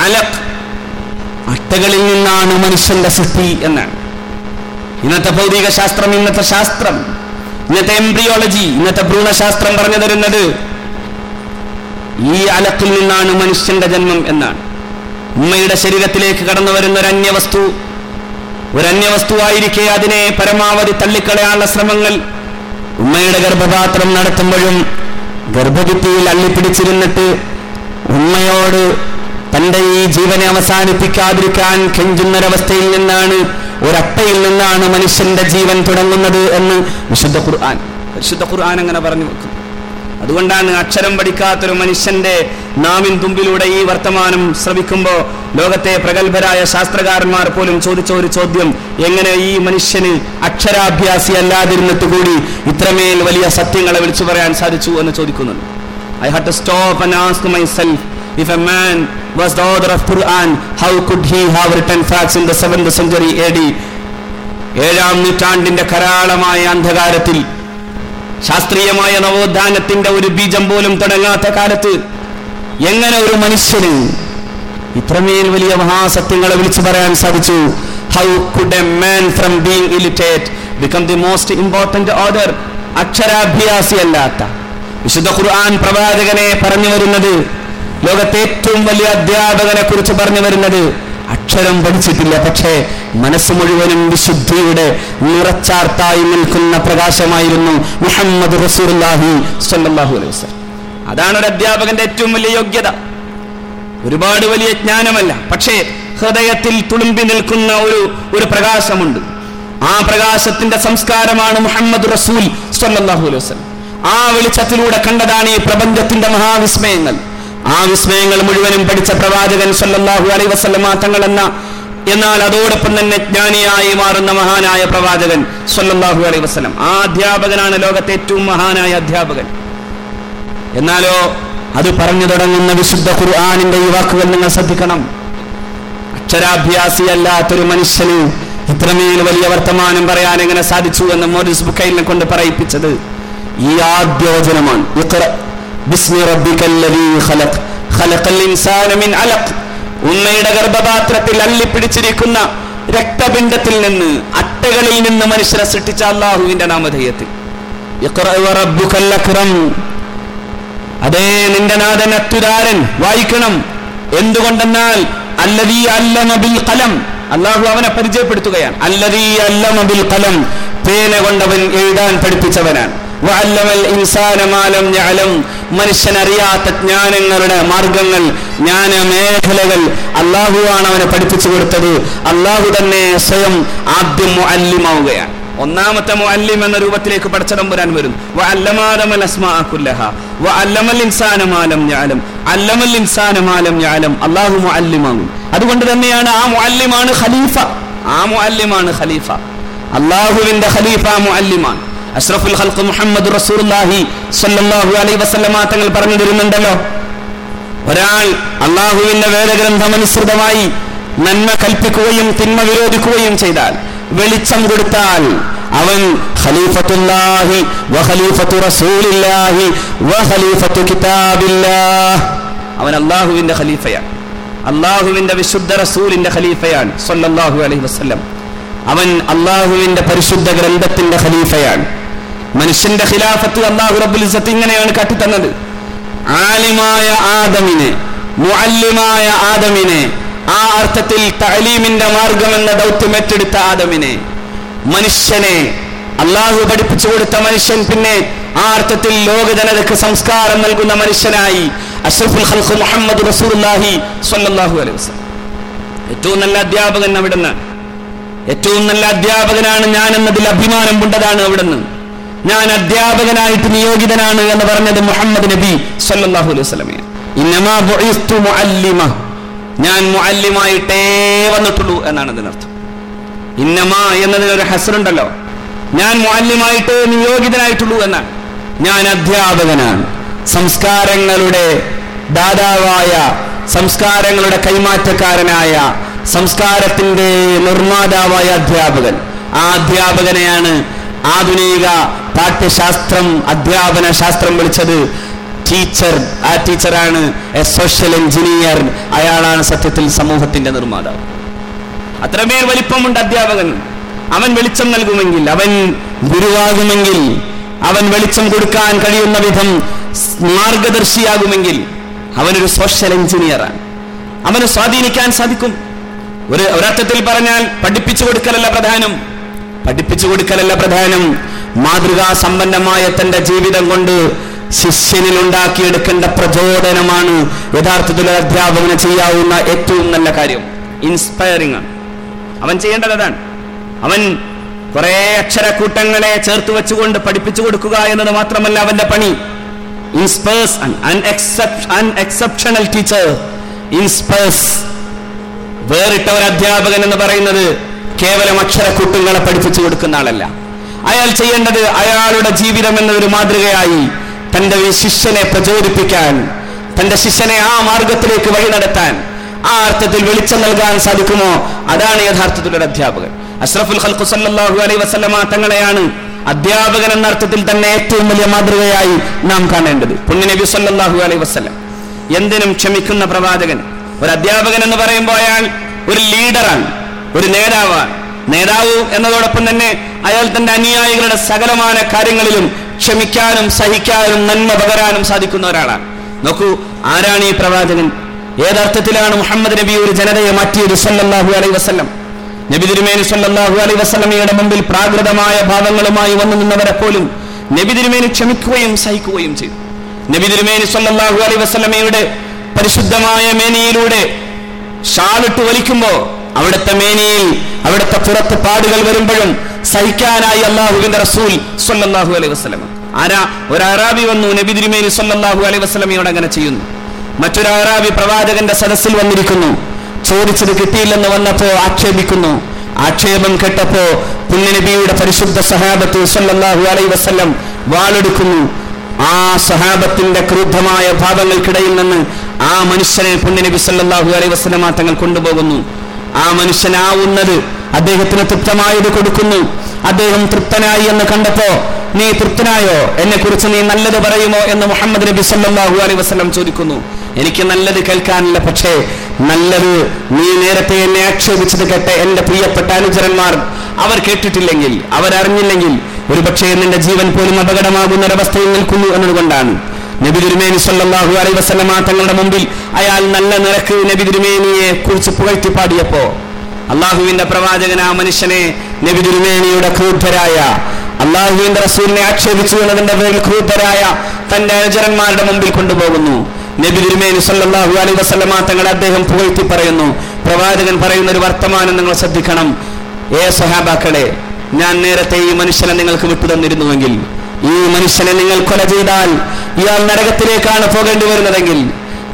അലക് അട്ടകളിൽ നിന്നാണ് മനുഷ്യന്റെ സൃഷ്ടി എന്നാണ്. ഇന്നത്തെ ഭൗതിക ശാസ്ത്രം ഇന്നത്തെ ശാസ്ത്രം ഇന്നത്തെ എംബ്രിയോളജി ഇന്നത്തെ ഭ്രൂണശാസ്ത്രം പറഞ്ഞു തരുന്നത് ഈ അലക്കിൽ നിന്നാണ് മനുഷ്യന്റെ ജന്മം എന്നാണ്. ഉമ്മയുടെ ശരീരത്തിലേക്ക് കടന്നു വരുന്ന ഒരു അന്യവസ്തു ഒരു അന്യവസ്തുവായിരിക്കെ അതിനെ പരമാവധി തള്ളിക്കളയാനുള്ള ശ്രമങ്ങൾ ഉമ്മയുടെ ഗർഭപാത്രം നടത്തുമ്പോഴും ഗർഭഭിത്തിയിൽ അള്ളിപ്പിടിച്ചിരുന്നിട്ട് ഉമ്മയോട് തന്റെ ഈ ജീവനെ അവസാനിപ്പിക്കാതിരിക്കാൻ കെഞ്ചുന്നൊരവസ്ഥയിൽ നിന്നാണ് ഒരട്ടയിൽ നിന്നാണ് മനുഷ്യന്റെ ജീവൻ തുടങ്ങുന്നത് എന്ന് വിശുദ്ധ ഖുർആൻ വിശുദ്ധ ഖുർആൻ അങ്ങനെ പറഞ്ഞു വെക്കും അതുകൊണ്ടാണ് അക്ഷരം പഠിക്കാത്തൊരു മനുഷ്യന്റെ നാവിൻ തുമ്പിലൂടെ ഈ വർത്തമാനം ശ്രവിക്കുമ്പോൾ ലോകത്തെ പ്രഗത്ഭരായ ശാസ്ത്രകാരന്മാർ പോലും ചോദിച്ച ഒരു ചോദ്യം എങ്ങനെ ഈ മനുഷ്യന് അക്ഷരാഭ്യാസി അല്ലാതിരുന്നിട്ട് കൂടി ഇത്രമേൽ വലിയ സത്യങ്ങളെ വിളിച്ചു പറയാൻ സാധിച്ചു എന്ന് ചോദിക്കുന്നുണ്ട്. I have to stop and ask myself a man was the author of Quran how he have written facts in the seventh century A D ഏഴാം നൂറ്റാണ്ടിന്റെ കരാളമായ അന്ധകാരത്തിൽ ശാസ്ത്രീയമായ നവോത്ഥാനത്തിന്റെ ഒരു ബീജം പോലും തുടങ്ങാത്ത കാലത്ത് എങ്ങനെ ഒരു മനുഷ്യന് ഇത്രമേൽ വലിയ മഹാസത്യങ്ങളെ വിളിച്ചു പറയാൻ സാധിച്ചു? How could a man from being illiterate become the most important author അക്ഷരാഭ്യാസി അല്ലാത്ത വിശുദ്ധ ഖുർആൻ പ്രവാചകനെ പറഞ്ഞു വരുന്നത് ലോകത്തെ ഏറ്റവും വലിയ അധ്യാപകനെ കുറിച്ച് പറഞ്ഞു വരുന്നത് അക്ഷരം പഠിച്ചിട്ടില്ല പക്ഷേ മനസ്സ് മുഴുവനും വിശുദ്ധിയുടെ നിറച്ചാർത്തായി നിൽക്കുന്ന പ്രകാശമായിരുന്നു മുഹമ്മദ് അലൈഹി അതാണ് ഒരു അധ്യാപകന്റെ ഏറ്റവും വലിയ യോഗ്യത. ഒരുപാട് വലിയ ജ്ഞാനമല്ല പക്ഷേ ഹൃദയത്തിൽ തുളുമ്പി നിൽക്കുന്ന ഒരു ഒരു പ്രകാശമുണ്ട്. ആ പ്രകാശത്തിന്റെ സംസ്കാരമാണ് മുഹമ്മദ് റസൂൽ അലൈഹി ആ വെളിച്ചത്തിലൂടെ കണ്ടതാണ് ഈ പ്രപഞ്ചത്തിന്റെ മഹാവിസ്മയങ്ങൾ. ആ വിസ്മയങ്ങൾ മുഴുവനും പഠിച്ച പ്രവാചകൻ സല്ലാഹു അലൈഹി വസല്ലമ തങ്ങൾ എന്ന എന്നാൽ അതോടൊപ്പം തന്നെ ജ്ഞാനിയായി മാറുന്ന മഹാനായ പ്രവാചകൻ സല്ലാഹു അലൈഹി വസ്ലം ആ അധ്യാപകനാണ് ലോകത്തെ ഏറ്റവും മഹാനായ അധ്യാപകൻ. എന്നാലോ അത് പറഞ്ഞു തുടങ്ങുന്ന വിശുദ്ധ ഖുർആാനിന്റെ ഈ വാക്കുകൾ നിങ്ങൾ ശ്രദ്ധിക്കണം. അക്ഷരാഭ്യാസി അല്ലാത്തൊരു മനുഷ്യന് ഇത്രമേൽ വലിയ വർത്തമാനം പറയാൻ എങ്ങനെ സാധിച്ചു എന്ന് മോറിസ് ബുക്കൈലിനെ കൊണ്ട് പറയിപ്പിച്ചത് ഈ ആദ്യ വചനമാണ് ഇഖ്റ ബിസ്മി ഖലഖ്. ഖലഖൽ ഇൻസാന മിൻ അലഖ്. ഉമ്മയുടെ ഗർഭപാത്രത്തിൽ അള്ളിപ്പിടിച്ചിരിക്കുന്ന രക്തപിണ്ഡത്തിൽ നിന്ന് അട്ടകളിൽ നിന്ന് മനുഷ്യരെ സൃഷ്ടിച്ച അള്ളാഹുവിന്റെ നാമധേയത്തിൽ. അതേ നിന്റെ നാഥൻ അത്യുദാരൻ. വായിക്കണം. എന്തുകൊണ്ടെന്നാൽ അല്ലതീ അല്ലമ ബിൽ കലം അള്ളാഹു അവനെ പരിചയപ്പെടുത്തുകയാണ്. അല്ലതീ അല്ലമ ബിൽ കലം പേന കൊണ്ടവൻ എഴുതാൻ പഠിപ്പിച്ചവനാണ്. മനുഷ്യൻ അറിയാത്ത ജ്ഞാനങ്ങളുടെ മാർഗങ്ങൾ ജ്ഞാന മേഖലകൾ അള്ളാഹുവാണ് അവനെ പഠിപ്പിച്ചു കൊടുത്തത്. അള്ളാഹു തന്നെ സ്വയം ആദ്യം അല്ലിമാവുകയാണ് ഒന്നാമത്തെ മുഅല്ലിം എന്ന രൂപത്തിലേക്ക് പടച്ചതമ്പുരാൻ വരും. വഅല്ലമാദമൽ അസ്മാഅ കുല്ലഹ. വഅല്ലമൽ ഇൻസാന മാലം യഅലം. അല്ലമൽ ഇൻസാന മാലം യഅലം. അല്ലാഹു മുഅല്ലിമാകും. അതുകൊണ്ട് തന്നെയാണ് ആ മുഅല്ലിമാണ് ഖലീഫ. ആ മുഅല്ലിമാണ് ഖലീഫ. അല്ലാഹുവിന്റെ ഖലീഫ മുഅല്ലിമാണ്. അഷ്റഫുൽ ഖൽഖ് മുഹമ്മദ് റസൂലുള്ളാഹി സ്വല്ലല്ലാഹു അലൈഹി വസല്ലമ തങ്ങൾ പറഞ്ഞു തരുന്നുണ്ടല്ലോ. ഒരാൾ അള്ളാഹുവിന്റെ വേദഗ്രന്ഥം അനുസൃതമായി നന്മ കൽപ്പിക്കുകയും തിന്മ വിരോധിക്കുകയും ചെയ്താൽ വെളിച്ചം കൊടുത്താൽ അവൻ ഖലീഫത്തുല്ലാഹി വഖലീഫത്തു റസൂലില്ലാഹി വഖലീഫത്തു കിതാബില്ലാഹ്. അവൻ അള്ളാഹുവിന്റെ ഖലീഫയാണ്. അള്ളാഹുവിന്റെ വിശുദ്ധ റസൂലിന്റെ ഖലീഫയാണ് സല്ലല്ലാഹു അലൈഹി വസല്ലം. അവൻ അള്ളാഹുവിന്റെ പരിശുദ്ധ ഗ്രന്ഥത്തിന്റെ ഖലീഫയാണ്. മനുഷ്യന്റെ ഖിലാഫത്ത് അള്ളാഹു റബ്ബുൽ ഇസ്സത്ത് ഇങ്ങനെയാണ് കാട്ടിത്തന്നത്. ആലിമായ ആദമിനെ മുഅല്ലിമായ ആദമിനെ ആ അർത്ഥത്തിൽ തഅലീമിന്റെ മാർഗം എന്ന ദൗത്യം ഏറ്റെടുത്ത ആദമിനെ മനുഷ്യനെ അള്ളാഹു പഠിപ്പിച്ചു കൊടുത്ത മനുഷ്യൻ പിന്നെ ആ അർത്ഥത്തിൽ ലോക ജനതയ്ക്ക് സംസ്കാരം നൽകുന്ന മനുഷ്യനായി അഷ്റഫുൽ ഖൽഖ് മുഹമ്മദ് റസൂലുള്ളാഹി സ്വല്ലല്ലാഹു അലൈഹി വസല്ലം. ഏറ്റവും നല്ല അധ്യാപകൻ അവിടുന്ന്. ഏറ്റവും നല്ല അധ്യാപകനാണ് ഞാൻ എന്നതിൽ അഭിമാനം കൊണ്ടതാണ് അവിടുന്ന്. ഞാൻ അധ്യാപകനായിട്ട് നിയോഗിതനാണ് എന്ന് പറഞ്ഞത് മുഹമ്മദ് നബി സല്ലാഹു അലൈഹി മുഅല്ലിമ. ഞാൻ മുഅല്ലിമായിട്ടേ വന്നിട്ടുള്ളൂ എന്നാണ് ഇതിനർത്ഥം ഇന്നമ എന്നതിനൊരു ഹസറുണ്ടല്ലോ ഞാൻ മുഅല്ലിമായിട്ട് നിയോഗിതനായിട്ടുള്ളൂ എന്നാണ്. ഞാൻ അധ്യാപകനാണ്. സംസ്കാരങ്ങളുടെ ദാതാവായ സംസ്കാരങ്ങളുടെ കൈമാറ്റക്കാരനായ സംസ്കാരത്തിന്റെ നിർമ്മാതാവായ അധ്യാപകൻ. ആ അധ്യാപകനെയാണ് ആധുനിക പാഠ്യശാസ്ത്രം അധ്യാപന ശാസ്ത്രം വിളിച്ചത് ടീച്ചർ. ആ ടീച്ചറാണ് എ സോഷ്യൽ എഞ്ചിനീയർ അയാളാണ് സത്യത്തിൽ സമൂഹത്തിന്റെ നിർമ്മാതാവ്. അത്രമേൽ വലിപ്പമുണ്ട് അധ്യാപകൻ. അവൻ വെളിച്ചം നൽകുമെങ്കിൽ അവൻ ഗുരുവാകുമെങ്കിൽ അവൻ വെളിച്ചം കൊടുക്കാൻ കഴിയുന്ന വിധം മാർഗദർശിയാകുമെങ്കിൽ അവനൊരു സോഷ്യൽ എഞ്ചിനീയറാണ് അവന് സ്വാധീനിക്കാൻ സാധിക്കും. ഒരു ഒരർത്ഥത്തിൽ പറഞ്ഞാൽ പഠിപ്പിച്ചു കൊടുക്കലല്ല പ്രധാനം. പഠിപ്പിച്ചു കൊടുക്കലല്ല പ്രധാനം. മാതൃകാ സമ്പന്നമായ തന്റെ ജീവിതം കൊണ്ട് ശിഷ്യനിൽ ഉണ്ടാക്കിയെടുക്കേണ്ട പ്രചോദനമാണ് യഥാർത്ഥത്തിൽ അധ്യാപകന് ചെയ്യാവുന്ന ഏറ്റവും നല്ല കാര്യം. ഇൻസ്പയറിംഗ് ആണ്. അവൻ ചെയ്യേണ്ടത് അതാണ്. അവൻ കുറെ അക്ഷരക്കൂട്ടങ്ങളെ ചേർത്ത് വെച്ചുകൊണ്ട് പഠിപ്പിച്ചു കൊടുക്കുക എന്നത് മാത്രമല്ല അവന്റെ പണി. ഇൻസ്പേഴ്സ് എക്സെപ്ഷണൽ ടീച്ചർ വേറിട്ട ഒരു അധ്യാപകൻ എന്ന് പറയുന്നത് കേവലം അക്ഷരക്കൂട്ടങ്ങളെ പഠിപ്പിച്ചു കൊടുക്കുന്ന ആളല്ല. അയാൾ ചെയ്യേണ്ടത് അയാളുടെ ജീവിതം എന്ന ഒരു മാതൃകയായി തന്റെ ശിഷ്യനെ പ്രചോദിപ്പിക്കാൻ തന്റെ ശിഷ്യനെ ആ മാർഗത്തിലേക്ക് വഴി നടത്താൻ ആ അർത്ഥത്തിൽ വെളിച്ചം നൽകാൻ സാധിക്കുമോ? അതാണ് യഥാർത്ഥത്തിലൊരു അധ്യാപകൻ. അഷ്റഫുൽ ഖൽഖു സല്ലല്ലാഹു അലൈഹി വസല്ലമ തങ്ങളെയാണ് അധ്യാപകൻ എന്ന അർത്ഥത്തിൽ തന്നെ ഏറ്റവും വലിയ മാതൃകയായി നാം കാണേണ്ടത്. പുണ്യ നബി സല്ലല്ലാഹു അലൈഹി വസല്ലം. എന്തിനും ക്ഷമിക്കുന്ന പ്രവാചകൻ. ഒരു അധ്യാപകൻ എന്ന് പറയുമ്പോൾ അയാൾ ഒരു ലീഡറാണ് ഒരു നേതാവാണ്. നേതാവ് എന്നതോടൊപ്പം തന്നെ അയാൾ തന്റെ അനുയായികളുടെ സകലമായ കാര്യങ്ങളിലും ക്ഷമിക്കാനും സഹിക്കാനും നന്മ പകരാനും സാധിക്കുന്ന ഒരാളാണ്. നോക്കൂ ആരാണ് ഈ പ്രവാചകൻ? ഏതർത്ഥത്തിലാണ് മുഹമ്മദ് നബി ഒരു ജനതയെ മാറ്റിയത്? സല്ലാഹു അലൈ വസ്ലം നബി തിരുമേനി സല്ലാഹു അലൈ വസ്ലമയുടെ മുമ്പിൽ പ്രാകൃതമായ ഭാവങ്ങളുമായി വന്നു നിന്നവരെ പോലും നബി തിരുമേനി ക്ഷമിക്കുകയും സഹിക്കുകയും ചെയ്തു. നബി തിരുമേനി സല്ലാഹു അലൈ വസ്ലമയുടെ പരിശുദ്ധമായ മേനിയിലൂടെ ഷാളിട്ട് വലിക്കുമ്പോ അവിടുത്തെ മേനിയിൽ അവിടുത്തെ പുറത്ത് പാടുകൾ വരുമ്പോഴും സഹിക്കാനായി അള്ളാഹുവിന്റെ റസൂൽ സൊല്ലാഹു അലൈഹി വസ്ലമ ആരാ? ഒരു അറാബി വന്നു നബി തിരുമേനി സല്ലല്ലാഹു അലൈഹി വസ്ലമയോട് അങ്ങനെ ചെയ്യുന്നു. മറ്റൊരു അറാബി പ്രവാചകന്റെ സദസ്സിൽ വന്നിരിക്കുന്നു. ചോദിച്ചത് കിട്ടിയില്ലെന്ന് വന്നപ്പോ ആക്ഷേപിക്കുന്നു. ആക്ഷേപം കേട്ടപ്പോ പുണ്യനബിയുടെ പരിശുദ്ധ സഹാബത്ത് സല്ലല്ലാഹു അലൈഹി വസ്ലം വാളെടുക്കുന്നു. ആ സഹാബത്തിന്റെ ക്രൂദ്ധമായ ഭാവങ്ങൾക്കിടയിൽ നിന്ന് ആ മനുഷ്യനെ പുണ്യനബി സല്ലാഹു അലൈഹി വസല്ലമ തങ്ങൾ കൊണ്ടുപോകുന്നു. ആ മനുഷ്യനാവുന്നത് അദ്ദേഹത്തിന് തൃപ്തമായത് കൊടുക്കുന്നു. അദ്ദേഹം തൃപ്തനായി എന്ന് കണ്ടപ്പോ നീ തൃപ്തനായോ? എന്നെ കുറിച്ച് നീ നല്ലത് പറയുമോ? എന്ന് മുഹമ്മദ് നബി സല്ലാഹു അലൈ വസ്ലം ചോദിക്കുന്നു. എനിക്ക് നല്ലത് കേൾക്കാനില്ല പക്ഷേ നല്ലത് നീ നേരത്തെ എന്നെ ആക്ഷേപിച്ചത് കേട്ട എന്റെ പ്രിയപ്പെട്ട അനുചരന്മാർ അവർ കേട്ടിട്ടില്ലെങ്കിൽ അവരറിഞ്ഞില്ലെങ്കിൽ ഒരു പക്ഷേ നിന്റെ ജീവൻ പോലും അപകടമാകുന്ന ഒരവസ്ഥയിൽ നിൽക്കുന്നു എന്നതുകൊണ്ടാണ്. നബി തിരുമേനി സല്ലല്ലാഹു അലൈഹി വസല്ലമ തങ്ങളുടെ മുമ്പിൽ അയാൾ നല്ല നിരക്ക് നബി തിരുമേനിയെ കുറിച്ച് പുകഴ്ത്തി പാടിയപ്പോ അള്ളാഹുവിന്റെ പ്രവാചകൻ ആ മനുഷ്യനെ നബി തിരുമേനിയുടെ ക്രൂദ്ധരായ അള്ളാഹുവിന്റെ റസൂലിനെ ആക്ഷേപിച്ചു എന്നതിന്റെ പേരിൽ ക്രൂദ്ധരായ തന്റെ അനുചരന്മാരുടെ മുമ്പിൽ കൊണ്ടുപോകുന്നു. നബി തിരുമേനി സല്ലല്ലാഹു അലൈ വസല്ലമ തങ്ങളെ അദ്ദേഹം പുകഴ്ത്തി പറയുന്നു. പ്രവാചകൻ പറയുന്ന ഒരു വർത്തമാനം നിങ്ങൾ ശ്രദ്ധിക്കണം. ഏ സഹാബാക്കളെ ഞാൻ നേരത്തെ ഈ മനുഷ്യനെ നിങ്ങൾക്ക് വിട്ടു തന്നിരുന്നുവെങ്കിൽ ഈ മനുഷ്യനെ നിങ്ങൾ കൊല ചെയ്താൽ ഇയാൾ നരകത്തിലേക്കാണ് പോകേണ്ടി വരുന്നതെങ്കിൽ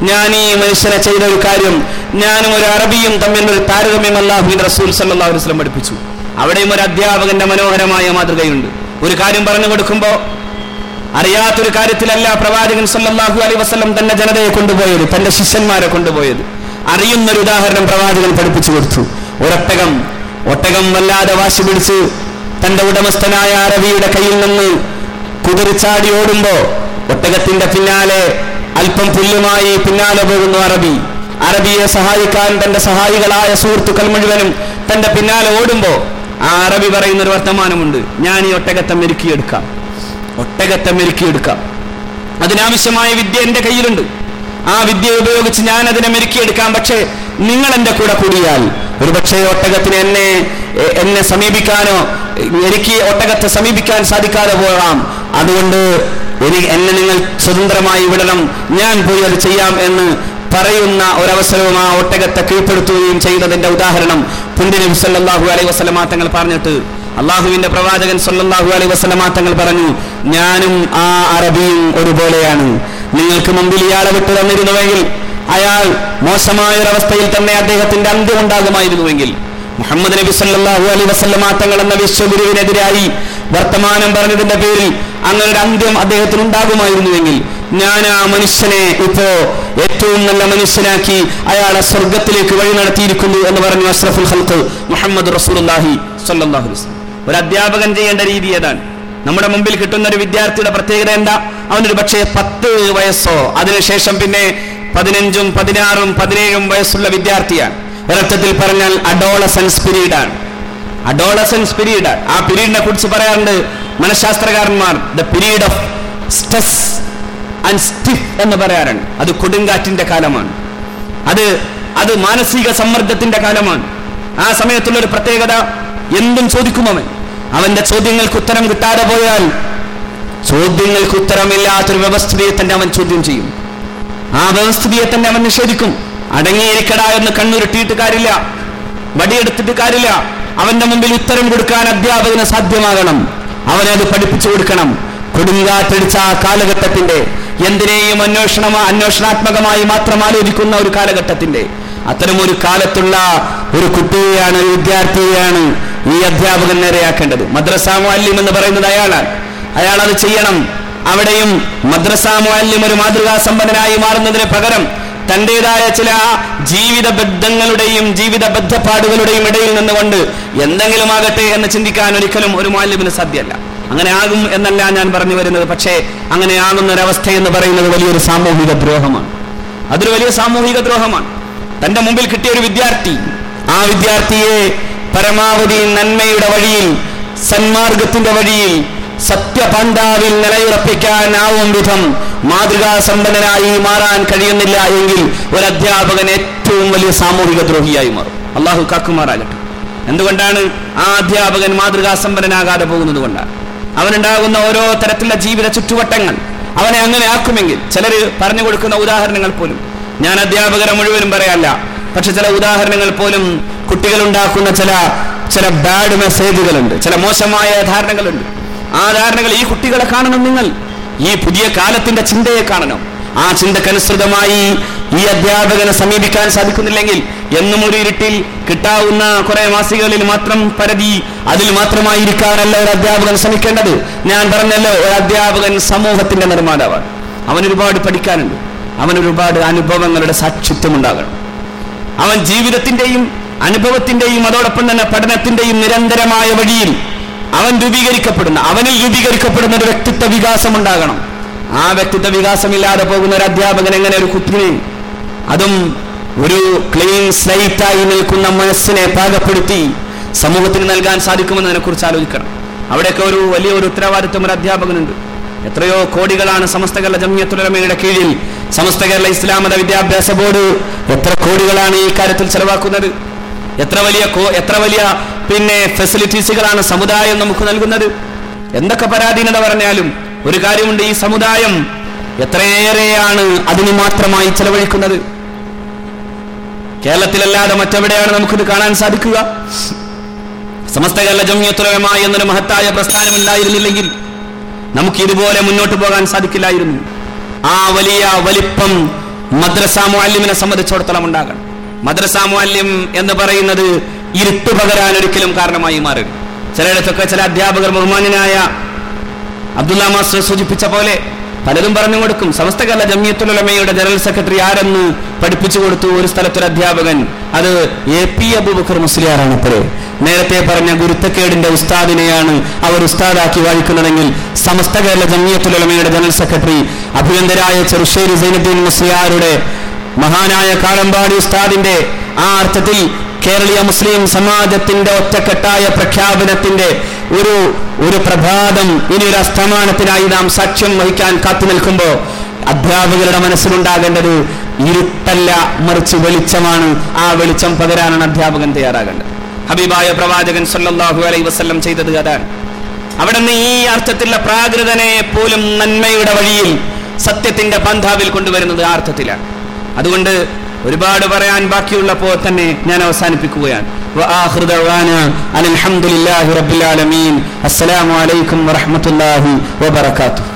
ഞാൻ ഈ മനുഷ്യനെ ചെയ്ത ഒരു കാര്യം ഞാനും ഒരു അറബിയും തമ്മിൽ ഒരു താരതമ്യം അല്ലാഹുവിൻ റസൂൽ അലൈഹി വസല്ലം പഠിപ്പിച്ചു. അവിടെയും ഒരു അധ്യാപകന്റെ മനോഹരമായ മാതൃകയുണ്ട്. ഒരു കാര്യം പറഞ്ഞു കൊടുക്കുമ്പോ അറിയാത്തൊരു കാര്യത്തിലല്ല പ്രവാചകൻ സല്ലാഹു അലൈ വസ്ലം തന്റെ ജനതയെ കൊണ്ടുപോയത് തന്റെ ശിഷ്യന്മാരെ കൊണ്ടുപോയത്. അറിയുന്നൊരു ഉദാഹരണം പ്രവാചകൻ പഠിപ്പിച്ചു കൊടുത്തു. ഒരൊട്ടകം ഒട്ടകം വല്ലാതെ വാശി പിടിച്ച് തന്റെ ഉടമസ്ഥനായ അറബിയുടെ കയ്യിൽ നിന്ന് കുതിരിച്ചാടി ഓടുമ്പോ ഒട്ടകത്തിന്റെ പിന്നാലെ അല്പം പുല്ലുമായി പിന്നാലെ പോകുന്നു അറബി. അറബിയെ സഹായിക്കാൻ തന്റെ സഹായികളായ സുഹൃത്തുക്കൾ മുഴുവനും തന്റെ പിന്നാലെ ഓടുമ്പോ ആ അറബി പറയുന്ന ഒരു വർത്തമാനമുണ്ട്. ഞാൻ ഈ ഒട്ടകത്തെ മെരുക്കിയെടുക്കാം. ഒട്ടകത്തെ മെരുക്കിയെടുക്കാം. അതിനാവശ്യമായ വിദ്യ എന്റെ കയ്യിലുണ്ട്. ആ വിദ്യ ഉപയോഗിച്ച് ഞാൻ അതിനെ മെരുക്കിയെടുക്കാം. പക്ഷേ നിങ്ങൾ എന്റെ കൂടെ കൂടിയാൽ ഒരു പക്ഷേ ഒട്ടകത്തിന് എന്നെ എന്നെ സമീപിക്കാനോ എനിക്ക് ഒട്ടകത്തെ സമീപിക്കാൻ സാധിക്കാതെ പോകാം. അതുകൊണ്ട് എനി- എന്നെ നിങ്ങൾ സ്വതന്ത്രമായി വിടണം. ഞാൻ പോയി അത് ചെയ്യാം എന്ന് പറയുന്ന ഒരവസരവും ആ ഒട്ടകത്തെ കീഴ്പ്പെടുത്തുകയും ചെയ്തതിന്റെ ഉദാഹരണം പുണ്യ നബി സല്ലല്ലാഹു അലൈഹി വസല്ലമ തങ്ങൾ പറഞ്ഞിട്ട് അള്ളാഹുവിന്റെ പ്രവാചകൻ സല്ലല്ലാഹു അലൈഹി വസല്ലമ തങ്ങൾ പറഞ്ഞു ഞാനും ആ അറബിയും ഒരുപോലെയാണ്. നിങ്ങൾക്ക് മുമ്പിൽ ഇയാളെ വിട്ടു തന്നിരുന്നുവെങ്കിൽ അയാൾ മോശമായ ഒരവസ്ഥയിൽ തന്നെ അദ്ദേഹത്തിന്റെ അന്ത്യം ഉണ്ടാകുമായിരുന്നുവെങ്കിൽ. മുഹമ്മദ് നബി സല്ലാഹു അലൈഹി വസല്ലമ തങ്ങൾ എന്ന വിശ്വഗുരുവിനെതിരായി വർത്തമാനം പറഞ്ഞതിന്റെ പേരിൽ അങ്ങനെ ഒരു അന്ത്യം അദ്ദേഹത്തിന് ഉണ്ടാകുമായിരുന്നുവെങ്കിൽ ഞാൻ ആ മനുഷ്യനെ ഇപ്പോ ഏറ്റവും നല്ല മനുഷ്യനാക്കി അയാളെ സ്വർഗത്തിലേക്ക് വഴി നടത്തിയിരിക്കുന്നു എന്ന് പറഞ്ഞു അഷ്റഫുൽ ഹൽക്ക് മുഹമ്മദ് വസല്ലം. ഒരു അധ്യാപകൻ ചെയ്യേണ്ട രീതി ഏതാണ്? നമ്മുടെ മുമ്പിൽ കിട്ടുന്ന ഒരു വിദ്യാർത്ഥിയുടെ പ്രത്യേകത എന്താ? അവനൊരു പക്ഷേ പത്ത് വയസ്സോ അതിനുശേഷം പിന്നെ പതിനഞ്ചും പതിനാറും പതിനേഴും വയസ്സുള്ള വിദ്യാർത്ഥിയാണ്. ഒരർത്ഥത്തിൽ പറഞ്ഞാൽ അഡോളസൻസ് പീരീഡാണ് അഡോളസൻസ് പീരീഡ്. ആ പീരീഡിനെ കുറിച്ച് പറയാറുണ്ട് മനഃശാസ്ത്രകാരന്മാർ. The period of stress and stiff എന്ന് പറയാറുണ്ട്. അത് കൊടുങ്കാറ്റിന്റെ കാലമാണ്. അത് അത് മാനസിക സമ്മർദ്ദത്തിന്റെ കാലമാണ്. ആ സമയത്തുള്ള ഒരു പ്രത്യേകത എന്തും ചോദിക്കും അവൻ. അവന്റെ ചോദ്യങ്ങൾക്ക് ഉത്തരം കിട്ടാതെ പോയാൽ ചോദ്യങ്ങൾക്ക് ഉത്തരമില്ലാത്തൊരു വ്യവസ്ഥിതിയെ തന്നെ അവൻ ചോദ്യം ചെയ്യും. ആ വ്യവസ്ഥിതിയെ തന്നെ അവൻ നിഷേധിക്കും. അടങ്ങിയിരിക്കടാ എന്ന് കണ്ണുരുട്ടിയിട്ട് കാര്യമില്ല വടിയെടുത്തിട്ട് കാര്യമില്ല. അവന്റെ മുമ്പിൽ ഉത്തരം കൊടുക്കാൻ അധ്യാപകന് സാധ്യമാകണം. അവനെ അത് പഠിപ്പിച്ചു കൊടുക്കണം. കൊടുങ്കാറ്റടിച്ച ആ കാലഘട്ടത്തിന്റെ എന്തിനേയും അന്വേഷണ അന്വേഷണാത്മകമായി മാത്രം ആലോചിക്കുന്ന ഒരു കാലഘട്ടത്തിന്റെ. അത്തരം ഒരു കാലത്തുള്ള ഒരു കുട്ടിയെയാണ് ഒരു വിദ്യാർത്ഥിയെയാണ് ഈ അധ്യാപകൻ നേരെയാക്കേണ്ടത്. മദ്രസ മുഅല്ലിം എന്ന് പറയുന്നത് അയാളാണ്. അയാൾ അത് ചെയ്യണം. അവിടെയും മദ്രസ മുഅല്ലിം ഒരു മാതൃകാ സമ്പന്നനായി മാറുന്നതിന് പകരം തന്റേതായ ചില ജീവിത ബദ്ധങ്ങളുടെയും ജീവിത ബദ്ധപ്പാടുകളുടെയും ഇടയിൽ നിന്നുകൊണ്ട് എന്തെങ്കിലും ആകട്ടെ എന്ന് ചിന്തിക്കാൻ ഒരിക്കലും ഒരു മാലിമിന് സാധ്യമല്ല. അങ്ങനെ ആകും എന്നല്ല ഞാൻ പറഞ്ഞു വരുന്നത്. പക്ഷേ അങ്ങനെ ആകുന്ന എന്ന് പറയുന്നത് വലിയൊരു സാമൂഹിക ദ്രോഹമാണ്. അതൊരു വലിയ സാമൂഹിക ദ്രോഹമാണ്. തന്റെ മുമ്പിൽ കിട്ടിയ ഒരു വിദ്യാർത്ഥി ആ വിദ്യാർത്ഥിയെ പരമാവധി നന്മയുടെ വഴിയിൽ സന്മാർഗത്തിന്റെ വഴിയിൽ സത്യപന്താവിൽ നിലയുറപ്പിക്കാനാവും വിധം. മാതൃകാ സമ്പന്നനായി മാറാൻ കഴിയുന്നില്ല എങ്കിൽ ഒരു അധ്യാപകൻ ഏറ്റവും വലിയ സാമൂഹിക ദ്രോഹിയായി മാറും. അള്ളാഹു കാക്കുമാറാകട്ടെ. എന്തുകൊണ്ടാണ് ആ അധ്യാപകൻ മാതൃകാ സമ്പന്നനാകാതെ പോകുന്നത് കൊണ്ടാണ്? അവനുണ്ടാകുന്ന ഓരോ തരത്തിലുള്ള ജീവിത ചുറ്റുവട്ടങ്ങൾ അവനെ അങ്ങനെ ആക്കുമെങ്കിൽ ചിലര് പറഞ്ഞു കൊടുക്കുന്ന ഉദാഹരണങ്ങൾ പോലും ഞാൻ അധ്യാപകരെ മുഴുവനും പറയാല്ല. പക്ഷെ ചില ഉദാഹരണങ്ങൾ പോലും കുട്ടികൾ ഉണ്ടാക്കുന്ന ചില ചില ബാഡ് മെസ്സേജുകളുണ്ട് ചില മോശമായ ധാരണകളുണ്ട്. ആ ധാരണകൾ ഈ കുട്ടികളെ കാണണം നിങ്ങൾ. ഈ പുതിയ കാലത്തിന്റെ ചിന്തയെ കാണണം. ആ ചിന്തക്കനുസൃതമായി ഈ അധ്യാപകനെ സമീപിക്കാൻ സാധിക്കുന്നില്ലെങ്കിൽ എന്നും ഒരു ഇരുട്ടിൽ കിട്ടാവുന്ന കുറെ മാസികകളിൽ മാത്രം പരതി അതിൽ മാത്രമായിരിക്കാനല്ല ഒരു അധ്യാപകൻ ശ്രമിക്കേണ്ടത്. ഞാൻ പറഞ്ഞല്ലോ ഒരു അധ്യാപകൻ സമൂഹത്തിന്റെ നിർമ്മാതാവാണ്. അവൻ ഒരുപാട് പഠിക്കാനുണ്ട്. അവൻ ഒരുപാട് അനുഭവങ്ങളുടെ സാക്ഷിത്വം ഉണ്ടാകണം. അവൻ ജീവിതത്തിന്റെയും അനുഭവത്തിന്റെയും അതോടൊപ്പം തന്നെ പഠനത്തിന്റെയും നിരന്തരമായ വഴിയിൽ അവൻ രൂപീകരിക്കപ്പെടുന്ന അവനിൽ രൂപീകരിക്കപ്പെടുന്ന ഒരു വ്യക്തിത്വ വികാസം ഉണ്ടാകണം. ആ വ്യക്തിത്വ വികാസമില്ലാതെ പോകുന്ന ഒരു അധ്യാപകൻ എങ്ങനെ ഒരു കുത്തിനെ അതും ഒരു ക്ലീൻ സ്ലൈറ്റായി നിൽക്കുന്ന മനസ്സിനെ പാകപ്പെടുത്തി സമൂഹത്തിന് നൽകാൻ സാധിക്കുമെന്നതിനെ കുറിച്ച് ആലോചിക്കണം. അവിടെയൊക്കെ ഒരു വലിയ ഒരു ഉത്തരവാദിത്വം ഒരു അധ്യാപകനുണ്ട്. എത്രയോ കോടികളാണ് സമസ്ത കേരള ജമിയത്തുലമയുടെ കീഴിൽ സമസ്ത കേരള ഇസ്ലാമത വിദ്യാഭ്യാസ ബോർഡ് എത്ര കോടികളാണ് ഈ കാര്യത്തിൽ ചെലവാക്കുന്നത്? എത്ര വലിയ എത്ര വലിയ പിന്നെ ഫെസിലിറ്റീസുകളാണ് സമുദായം നമുക്ക് നൽകുന്നത്? എന്തൊക്കെ പരാധീനത പറഞ്ഞാലും ഒരു കാര്യമുണ്ട് ഈ സമുദായം എത്രയേറെയാണ് അതിന് മാത്രമായി ചെലവഴിക്കുന്നത്? കേരളത്തിലല്ലാതെ മറ്റെവിടെയാണ് നമുക്കിത് കാണാൻ സാധിക്കുക? സമസ്ത കേരള ജമിയത്തുലമ എന്നൊരു മഹത്തായ പ്രസ്ഥാനം ഉണ്ടായിരുന്നില്ലെങ്കിൽ നമുക്ക് ഇതുപോലെ മുന്നോട്ട് പോകാൻ സാധിക്കില്ലായിരുന്നു. ആ വലിയ വലിപ്പം മദ്രസ മുഅല്ലിമിനെ സംബന്ധിച്ചിടത്തോളം ഉണ്ടാകണം. മദ്രസ എന്ന് പറയുന്നത് ഇരുട്ട് പകരാൻ ഒരിക്കലും കാരണമായി മാറും. ചിലയിടത്തൊക്കെ ചില അധ്യാപകർ ബഹുമാനായ അബ്ദുല്ല മാസ്റ്റർ സൂചിപ്പിച്ച പോലെ പലതും പറഞ്ഞു കൊടുക്കും. സമസ്ത കല ജമിയത്തുലമയുടെ ജനറൽ സെക്രട്ടറി ആരെന്ന് പഠിപ്പിച്ചു കൊടുത്തു ഒരു സ്ഥലത്തൊരു അധ്യാപകൻ. അത് എ പി അബൂബക്കർ മുസ്ലിയാറാണ് അത്രേ നേരത്തെ പറഞ്ഞ ഗുരുത്തക്കേടിന്റെ ഉസ്താദിനെയാണ് അവർ ഉസ്താദാക്കി വാഴിക്കുന്നതെങ്കിൽ സമസ്ത കേരള ജമിയത്തുലമയുടെ ജനറൽ സെക്രട്ടറി അഭിനന്ദരായ ചെറുശ്ശേരി സൈനുദ്ദീൻ മുസ്ലിയാരുടെ മഹാനായ കാളമ്പാടി ഉസ്താദിന്റെ ആ അർത്ഥത്തിൽ കേരളീയ മുസ്ലിം സമാജത്തിന്റെ ഒറ്റക്കെട്ടായ പ്രഖ്യാപനത്തിന്റെ ഒരു ഒരു പ്രഭാതം ഇനി ഒരു അസ്തമാനത്തിനായി നാം സാക്ഷ്യം വഹിക്കാൻ കാത്തു നിൽക്കുമ്പോൾ അധ്യാപകരുടെ മനസ്സിലുണ്ടാകേണ്ടത് ഇരുട്ടല്ല മറിച്ച് വെളിച്ചമാണ്. ആ വെളിച്ചം പകരാനാണ് അധ്യാപകൻ തയ്യാറാകേണ്ടത്. ഹബീബായ പ്രവാചകൻ സല്ലാഹു അലൈ വസല്ലം ചെയ്തത് അതാണ്. അവിടെ നിന്ന് ഈ അർത്ഥത്തിലുള്ള പ്രാകൃതനെ പോലും നന്മയുടെ വഴിയിൽ സത്യത്തിന്റെ പന്ഥാവിൽ കൊണ്ടുവരുന്നത് ആ അർത്ഥത്തിലാണ്. അതുകൊണ്ട് ഒരുപാട് പറയാൻ ബാക്കിയുള്ളപ്പോൾ തന്നെ ഞാൻ അവസാനിപ്പിക്കുകയാണ്. അലഹമുല്ലാഹി റബുലാലമീൻ അസ്സലാമലൈക്കും വറഹമത്തല്ലാഹി വബർക്കാത്തു